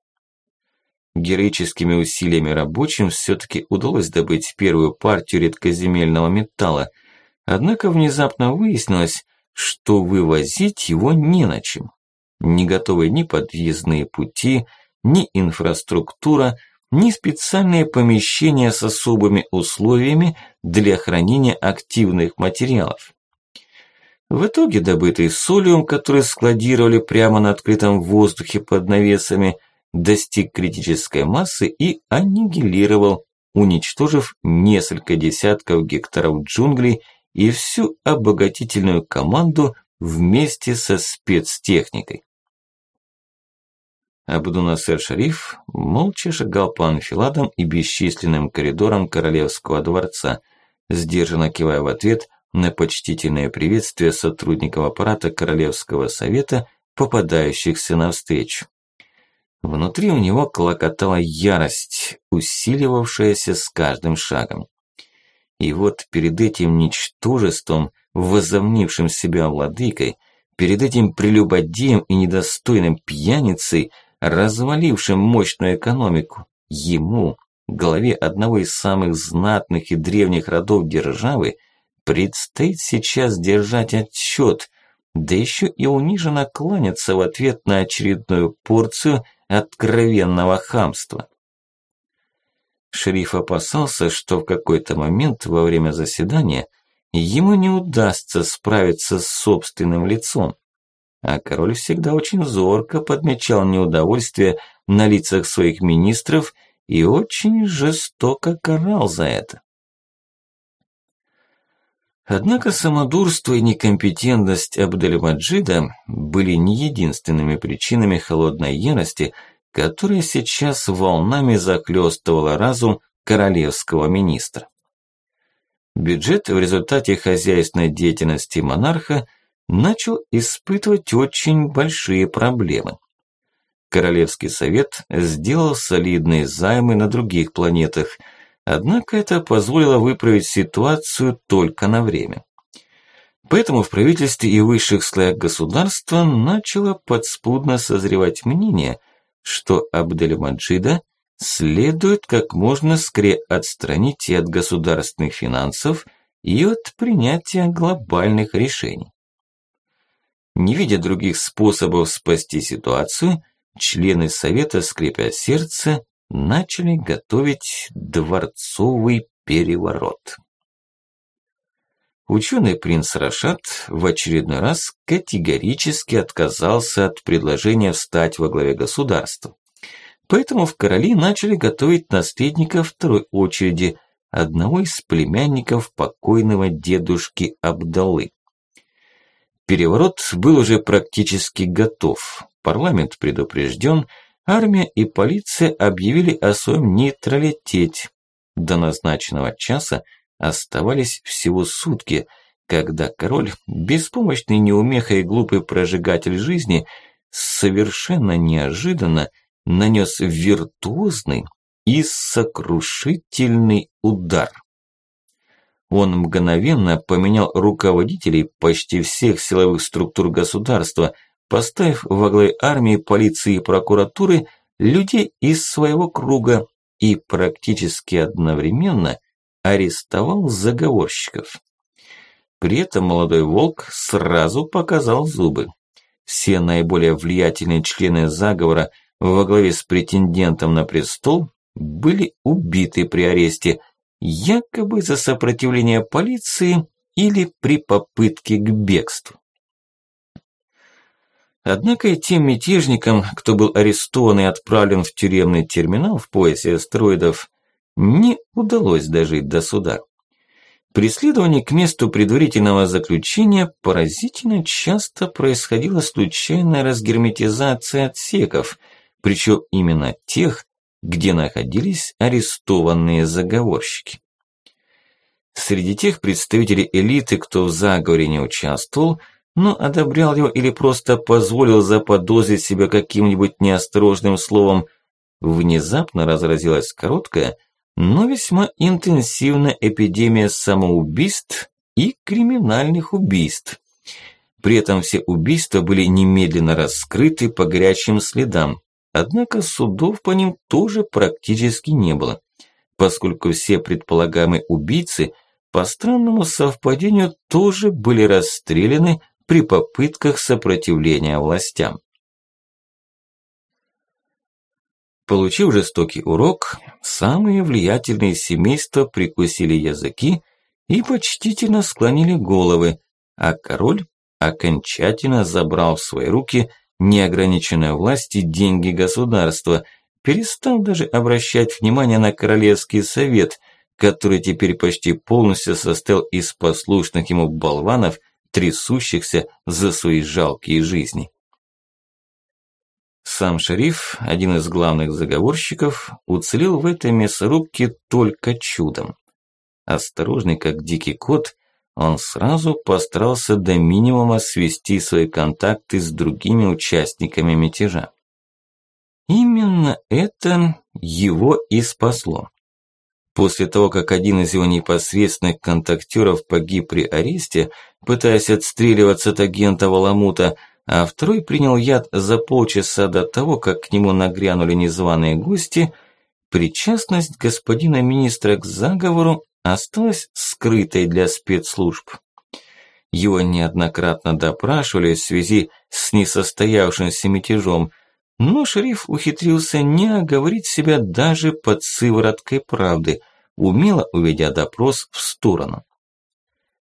Героическими усилиями рабочим все-таки удалось добыть первую партию редкоземельного металла, однако внезапно выяснилось, что вывозить его не на чем не готовы ни подъездные пути, ни инфраструктура, ни специальные помещения с особыми условиями для хранения активных материалов. В итоге добытый солиум, который складировали прямо на открытом воздухе под навесами, достиг критической массы и аннигилировал, уничтожив несколько десятков гектаров джунглей и всю обогатительную команду вместе со спецтехникой. Абдунасер Шариф молча шагал по анфиладам и бесчисленным коридорам королевского дворца, сдержанно кивая в ответ на почтительное приветствие сотрудников аппарата Королевского совета, попадающихся навстречу. Внутри у него клокотала ярость, усиливавшаяся с каждым шагом. И вот перед этим ничтожеством, возомнившим себя владыкой, перед этим прелюбодеем и недостойным пьяницей – развалившим мощную экономику, ему, главе одного из самых знатных и древних родов державы, предстоит сейчас держать отчет, да еще и униженно кланяться в ответ на очередную порцию откровенного хамства. Шериф опасался, что в какой-то момент во время заседания ему не удастся справиться с собственным лицом, а король всегда очень зорко подмечал неудовольствие на лицах своих министров и очень жестоко карал за это. Однако самодурство и некомпетентность Абдельмаджида были не единственными причинами холодной ярости, которая сейчас волнами захлестывала разум королевского министра. Бюджет в результате хозяйственной деятельности монарха – начал испытывать очень большие проблемы. Королевский совет сделал солидные займы на других планетах, однако это позволило выправить ситуацию только на время. Поэтому в правительстве и высших слоях государства начало подспудно созревать мнение, что Абдельмаджида следует как можно скорее отстранить и от государственных финансов, и от принятия глобальных решений. Не видя других способов спасти ситуацию, члены совета, скрипя сердце, начали готовить дворцовый переворот. Ученый принц Рашад в очередной раз категорически отказался от предложения встать во главе государства. Поэтому в короли начали готовить наследника второй очереди, одного из племянников покойного дедушки Абдалы. Переворот был уже практически готов. Парламент предупрежден, армия и полиция объявили о своем нейтралитете. До назначенного часа оставались всего сутки, когда король, беспомощный неумеха и глупый прожигатель жизни, совершенно неожиданно нанес виртуозный и сокрушительный удар. Он мгновенно поменял руководителей почти всех силовых структур государства, поставив во главе армии, полиции и прокуратуры людей из своего круга и практически одновременно арестовал заговорщиков. При этом молодой волк сразу показал зубы. Все наиболее влиятельные члены заговора во главе с претендентом на престол были убиты при аресте, якобы за сопротивление полиции или при попытке к бегству. Однако и тем мятежникам, кто был арестован и отправлен в тюремный терминал в поясе астероидов, не удалось дожить до суда. Преследование к месту предварительного заключения поразительно часто происходила случайная разгерметизация отсеков, причем именно тех, где находились арестованные заговорщики. Среди тех представителей элиты, кто в заговоре не участвовал, но одобрял его или просто позволил заподозрить себя каким-нибудь неосторожным словом, внезапно разразилась короткая, но весьма интенсивная эпидемия самоубийств и криминальных убийств. При этом все убийства были немедленно раскрыты по горячим следам, однако судов по ним тоже практически не было, поскольку все предполагаемые убийцы по странному совпадению тоже были расстреляны при попытках сопротивления властям. Получив жестокий урок, самые влиятельные семейства прикусили языки и почтительно склонили головы, а король окончательно забрал в свои руки неограниченной власти деньги государства, перестав даже обращать внимание на Королевский совет, который теперь почти полностью состоял из послушных ему болванов – трясущихся за свои жалкие жизни. Сам шериф, один из главных заговорщиков, уцелел в этой мясорубке только чудом. Осторожный, как дикий кот, он сразу постарался до минимума свести свои контакты с другими участниками мятежа. Именно это его и спасло. После того, как один из его непосредственных контактеров погиб при аресте, пытаясь отстреливаться от агента Валамута, а второй принял яд за полчаса до того, как к нему нагрянули незваные гости, причастность господина министра к заговору осталась скрытой для спецслужб. Его неоднократно допрашивали в связи с несостоявшимся мятежом, но шериф ухитрился не оговорить себя даже под сывороткой правды, умело уведя допрос в сторону.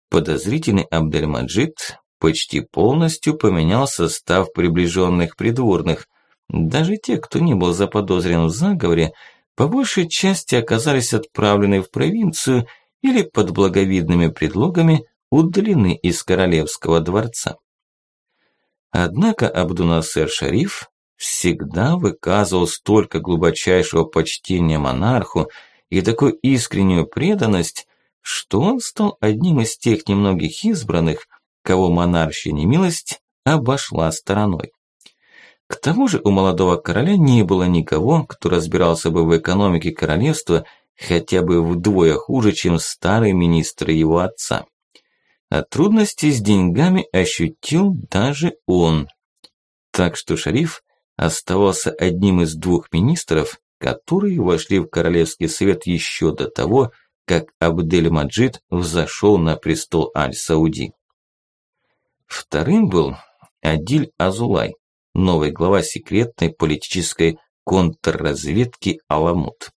Подозрительный Абдельмаджид почти полностью поменял состав приближенных придворных. Даже те, кто не был заподозрен в заговоре, по большей части оказались отправлены в провинцию или под благовидными предлогами удалены из королевского дворца. Однако Абдунасер Шариф всегда выказывал столько глубочайшего почтения монарху и такую искреннюю преданность, что он стал одним из тех немногих избранных, кого монаршья немилость обошла стороной. К тому же у молодого короля не было никого, кто разбирался бы в экономике королевства хотя бы вдвое хуже, чем старый министр его отца. А трудности с деньгами ощутил даже он. Так что шариф оставался одним из двух министров, которые вошли в Королевский совет еще до того, как Абдель-Маджид взошел на престол Аль-Сауди. Вторым был Адиль Азулай, новый глава секретной политической контрразведки Аламут.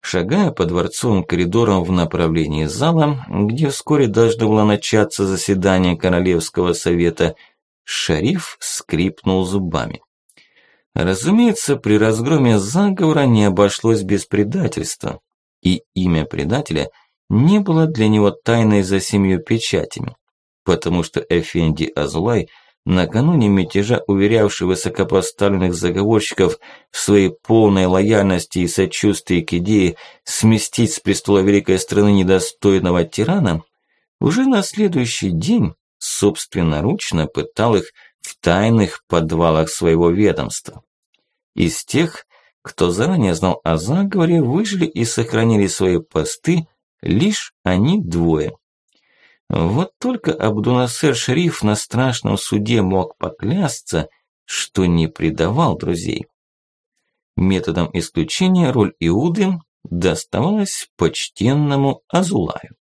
Шагая по дворцовым коридорам в направлении зала, где вскоре должно было начаться заседание Королевского совета, Шариф скрипнул зубами. Разумеется, при разгроме заговора не обошлось без предательства, и имя предателя не было для него тайной за семью печатями. потому что Эфенди Азулай, накануне мятежа уверявший высокопоставленных заговорщиков в своей полной лояльности и сочувствии к идее сместить с престола великой страны недостойного тирана, уже на следующий день собственноручно пытал их в тайных подвалах своего ведомства. Из тех, кто заранее знал о заговоре, выжили и сохранили свои посты лишь они двое. Вот только Абдунасер Шериф на страшном суде мог поклясться, что не предавал друзей. Методом исключения роль Иуды доставалась почтенному Азулаю.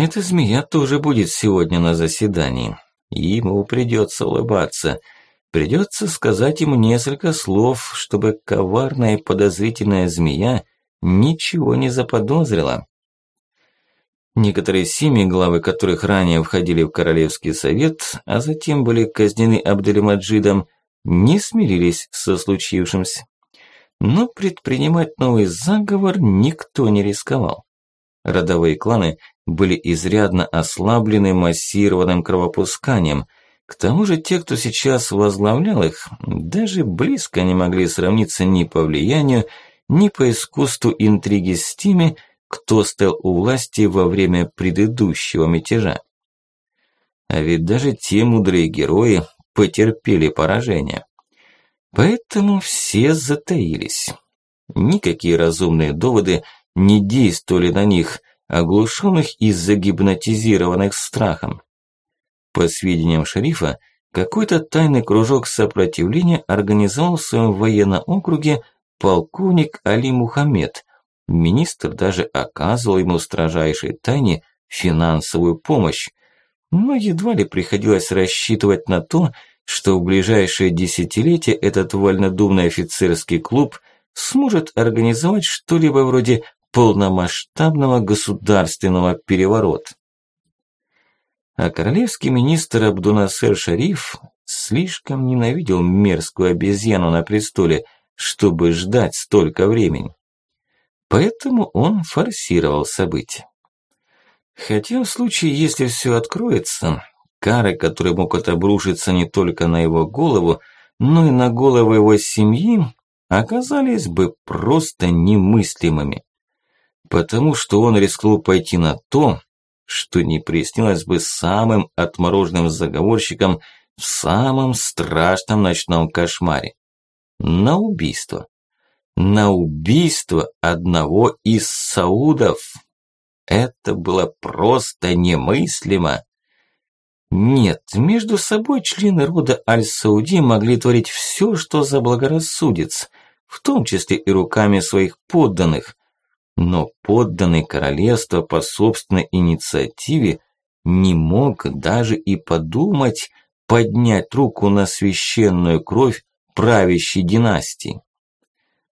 Эта змея тоже будет сегодня на заседании. Ему придется улыбаться. Придется сказать ему несколько слов, чтобы коварная и подозрительная змея ничего не заподозрила. Некоторые семьи, главы которых ранее входили в Королевский совет, а затем были казнены Абдельмаджидом, не смирились со случившимся. Но предпринимать новый заговор никто не рисковал. Родовые кланы были изрядно ослаблены массированным кровопусканием. К тому же те, кто сейчас возглавлял их, даже близко не могли сравниться ни по влиянию, ни по искусству интриги с теми, кто стоял у власти во время предыдущего мятежа. А ведь даже те мудрые герои потерпели поражение. Поэтому все затаились. Никакие разумные доводы не действовали на них, оглушенных и загипнотизированных страхом. По сведениям шерифа, какой-то тайный кружок сопротивления организовал в своем военном округе полковник Али Мухаммед. Министр даже оказывал ему строжайшей тайне финансовую помощь, но едва ли приходилось рассчитывать на то, что в ближайшее десятилетие этот вольнодумный офицерский клуб сможет организовать что-либо вроде полномасштабного государственного переворота. А королевский министр Абдунасер Шариф слишком ненавидел мерзкую обезьяну на престоле, чтобы ждать столько времени. Поэтому он форсировал события. Хотя в случае, если все откроется, кары, которые могут обрушиться не только на его голову, но и на голову его семьи, оказались бы просто немыслимыми потому что он рискнул пойти на то, что не приснилось бы самым отмороженным заговорщикам в самом страшном ночном кошмаре. На убийство. На убийство одного из саудов. Это было просто немыслимо. Нет, между собой члены рода Аль-Сауди могли творить все, что заблагорассудится, в том числе и руками своих подданных, но подданный королевства по собственной инициативе не мог даже и подумать поднять руку на священную кровь правящей династии.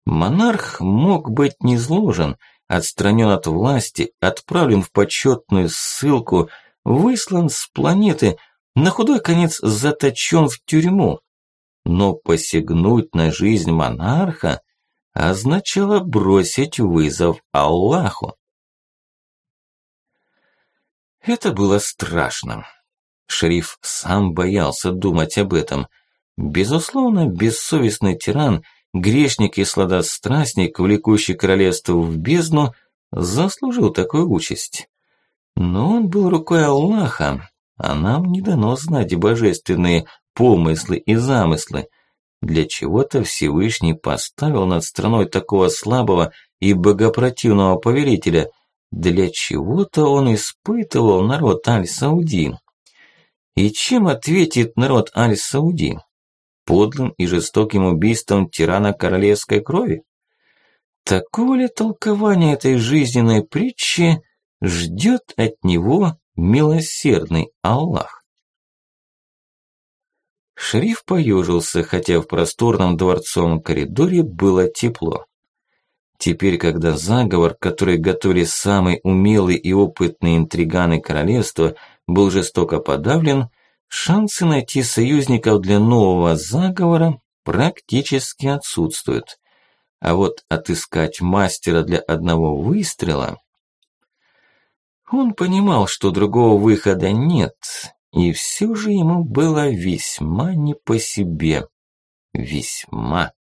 Монарх мог быть низложен, отстранен от власти, отправлен в почетную ссылку, выслан с планеты, на худой конец заточен в тюрьму. Но посягнуть на жизнь монарха означало бросить вызов Аллаху. Это было страшно. Шериф сам боялся думать об этом. Безусловно, бессовестный тиран, грешник и сладострастник, влекущий королевство в бездну, заслужил такую участь. Но он был рукой Аллаха, а нам не дано знать божественные помыслы и замыслы – для чего-то Всевышний поставил над страной такого слабого и богопротивного повелителя. Для чего-то он испытывал народ Аль-Сауди. И чем ответит народ Аль-Сауди? Подлым и жестоким убийством тирана королевской крови? Такого ли толкования этой жизненной притчи ждет от него милосердный Аллах? Шериф поюжился, хотя в просторном дворцовом коридоре было тепло. Теперь, когда заговор, который готовили самые умелые и опытные интриганы королевства, был жестоко подавлен, шансы найти союзников для нового заговора практически отсутствуют. А вот отыскать мастера для одного выстрела... Он понимал, что другого выхода нет, и все же ему было весьма не по себе. Весьма.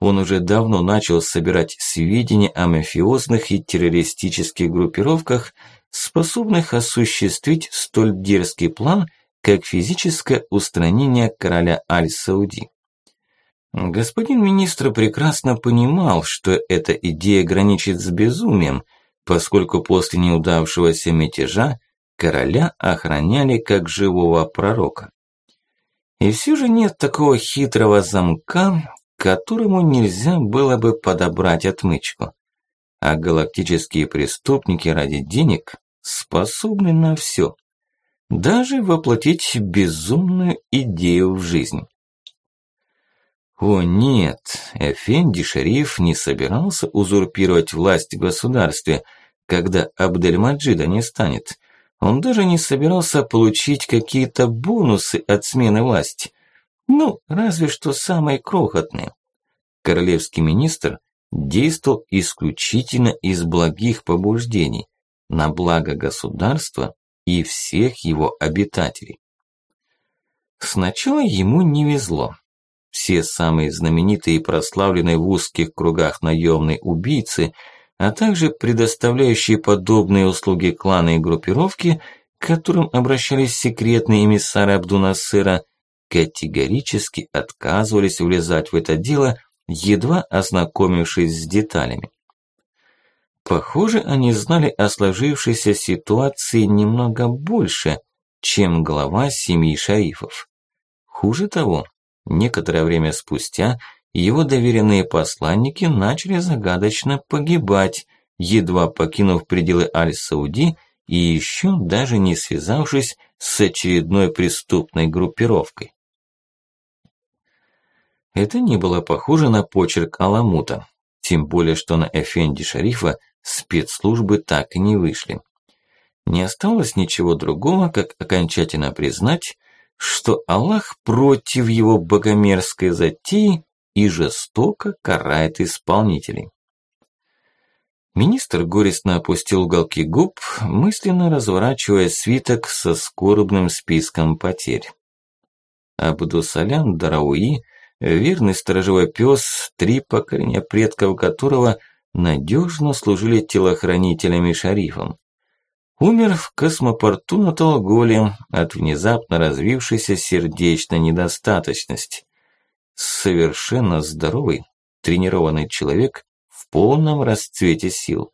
Он уже давно начал собирать сведения о мафиозных и террористических группировках, способных осуществить столь дерзкий план, как физическое устранение короля Аль-Сауди. Господин министр прекрасно понимал, что эта идея граничит с безумием, поскольку после неудавшегося мятежа короля охраняли как живого пророка. И все же нет такого хитрого замка, которому нельзя было бы подобрать отмычку. А галактические преступники ради денег способны на все, даже воплотить безумную идею в жизнь. О нет, Эфенди Шериф не собирался узурпировать власть в государстве, когда Абдельмаджида не станет. Он даже не собирался получить какие-то бонусы от смены власти. Ну, разве что самые крохотные. Королевский министр действовал исключительно из благих побуждений, на благо государства и всех его обитателей. Сначала ему не везло. Все самые знаменитые и прославленные в узких кругах наемные убийцы, а также предоставляющие подобные услуги кланы и группировки, к которым обращались секретные эмиссары Абдунасыра, категорически отказывались влезать в это дело, едва ознакомившись с деталями. Похоже, они знали о сложившейся ситуации немного больше, чем глава семьи шарифов. Хуже того, некоторое время спустя его доверенные посланники начали загадочно погибать, едва покинув пределы Аль-Сауди и еще даже не связавшись с очередной преступной группировкой. Это не было похоже на почерк Аламута, тем более что на Эфенди Шарифа спецслужбы так и не вышли. Не осталось ничего другого, как окончательно признать, что Аллах против его богомерзкой затеи и жестоко карает исполнителей. Министр горестно опустил уголки губ, мысленно разворачивая свиток со скорбным списком потерь. Абдусалян Дарауи, верный сторожевой пес, три поколения предков которого – надежно служили телохранителями шарифом. Умер в космопорту на Толголе от внезапно развившейся сердечной недостаточности. Совершенно здоровый, тренированный человек в полном расцвете сил.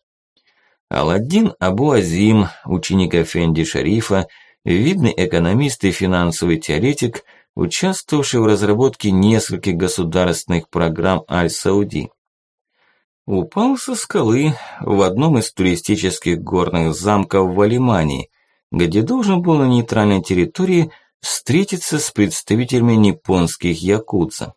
Аладдин Абу Азим, ученик Афенди Шарифа, видный экономист и финансовый теоретик, участвовавший в разработке нескольких государственных программ Аль-Сауди упал со скалы в одном из туристических горных замков в Алимании, где должен был на нейтральной территории встретиться с представителями японских якудза.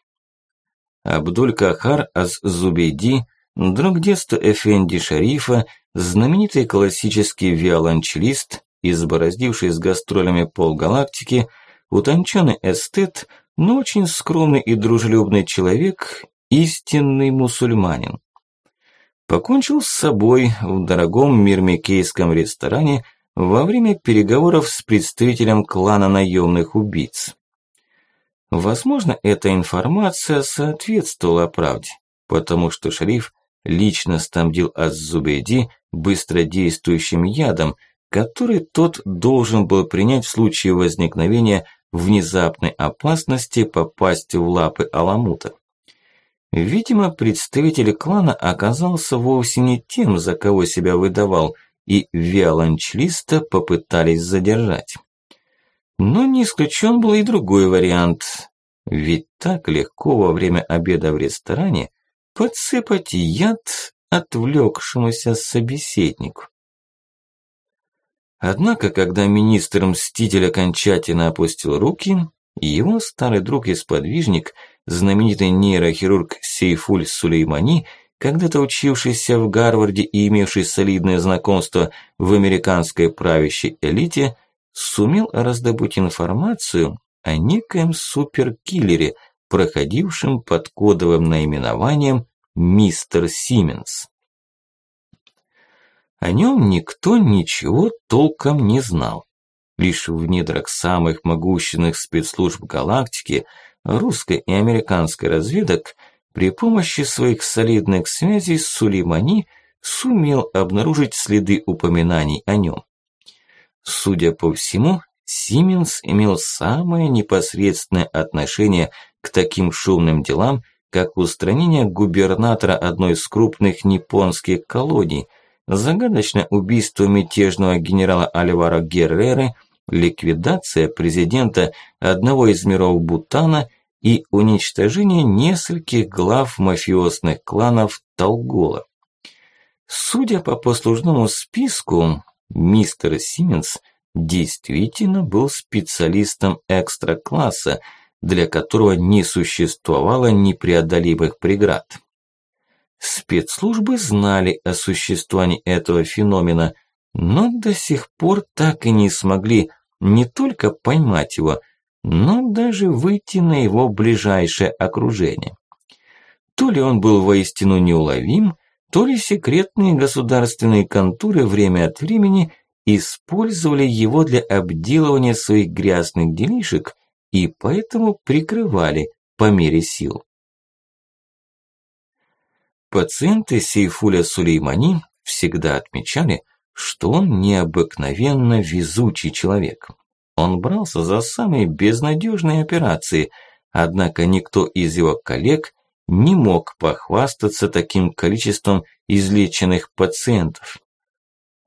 Абдуль-Кахар Аз-Зубейди, друг детства Эфенди Шарифа, знаменитый классический виолончелист, избороздивший с гастролями полгалактики, утонченный эстет, но очень скромный и дружелюбный человек, истинный мусульманин покончил с собой в дорогом мирмикейском ресторане во время переговоров с представителем клана наемных убийц. Возможно, эта информация соответствовала правде, потому что шериф лично снабдил Аззубейди быстродействующим ядом, который тот должен был принять в случае возникновения внезапной опасности попасть в лапы Аламута. Видимо, представитель клана оказался вовсе не тем, за кого себя выдавал, и виолончелиста попытались задержать. Но не исключен был и другой вариант. Ведь так легко во время обеда в ресторане подсыпать яд отвлекшемуся собеседнику. Однако, когда министр-мститель окончательно опустил руки, его старый друг и сподвижник – знаменитый нейрохирург Сейфуль Сулеймани, когда-то учившийся в Гарварде и имевший солидное знакомство в американской правящей элите, сумел раздобыть информацию о некоем суперкиллере, проходившем под кодовым наименованием «Мистер Сименс». о нем никто ничего толком не знал. Лишь в недрах самых могущественных спецслужб галактики, русской и американской разведок, при помощи своих солидных связей Сулеймани сумел обнаружить следы упоминаний о нем. Судя по всему, Сименс имел самое непосредственное отношение к таким шумным делам, как устранение губернатора одной из крупных японских колоний, загадочное убийство мятежного генерала Альвара Герреры, ликвидация президента одного из миров Бутана и уничтожение нескольких глав мафиозных кланов Толгола. Судя по послужному списку, мистер Сименс действительно был специалистом экстра-класса, для которого не существовало непреодолимых преград. Спецслужбы знали о существовании этого феномена, но до сих пор так и не смогли не только поймать его, но даже выйти на его ближайшее окружение. То ли он был воистину неуловим, то ли секретные государственные контуры время от времени использовали его для обделывания своих грязных делишек и поэтому прикрывали по мере сил. Пациенты Сейфуля Сулеймани всегда отмечали, что он необыкновенно везучий человек. Он брался за самые безнадежные операции, однако никто из его коллег не мог похвастаться таким количеством излеченных пациентов.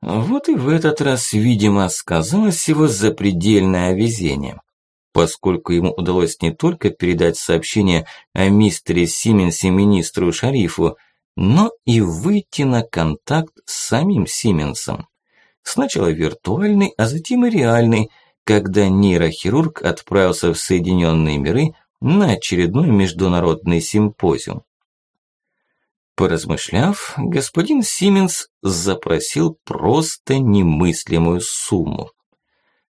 Вот и в этот раз, видимо, сказалось его запредельное везение поскольку ему удалось не только передать сообщение о мистере Сименсе министру Шарифу, но и выйти на контакт с самим Сименсом. Сначала виртуальный, а затем и реальный, когда нейрохирург отправился в Соединенные миры на очередной международный симпозиум. Поразмышляв, господин Сименс запросил просто немыслимую сумму.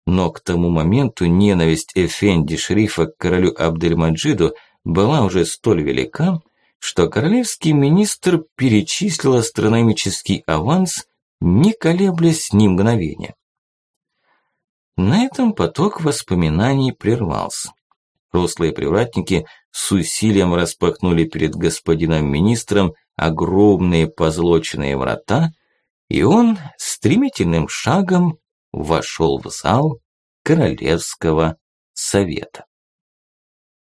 Но к тому моменту ненависть Эфенди шерифа к королю Абдельмаджиду была уже столь велика, что королевский министр перечислил астрономический аванс, не колеблясь ни мгновения. На этом поток воспоминаний прервался. Рослые привратники с усилием распахнули перед господином министром огромные позолоченные врата, и он стремительным шагом вошел в зал Королевского совета.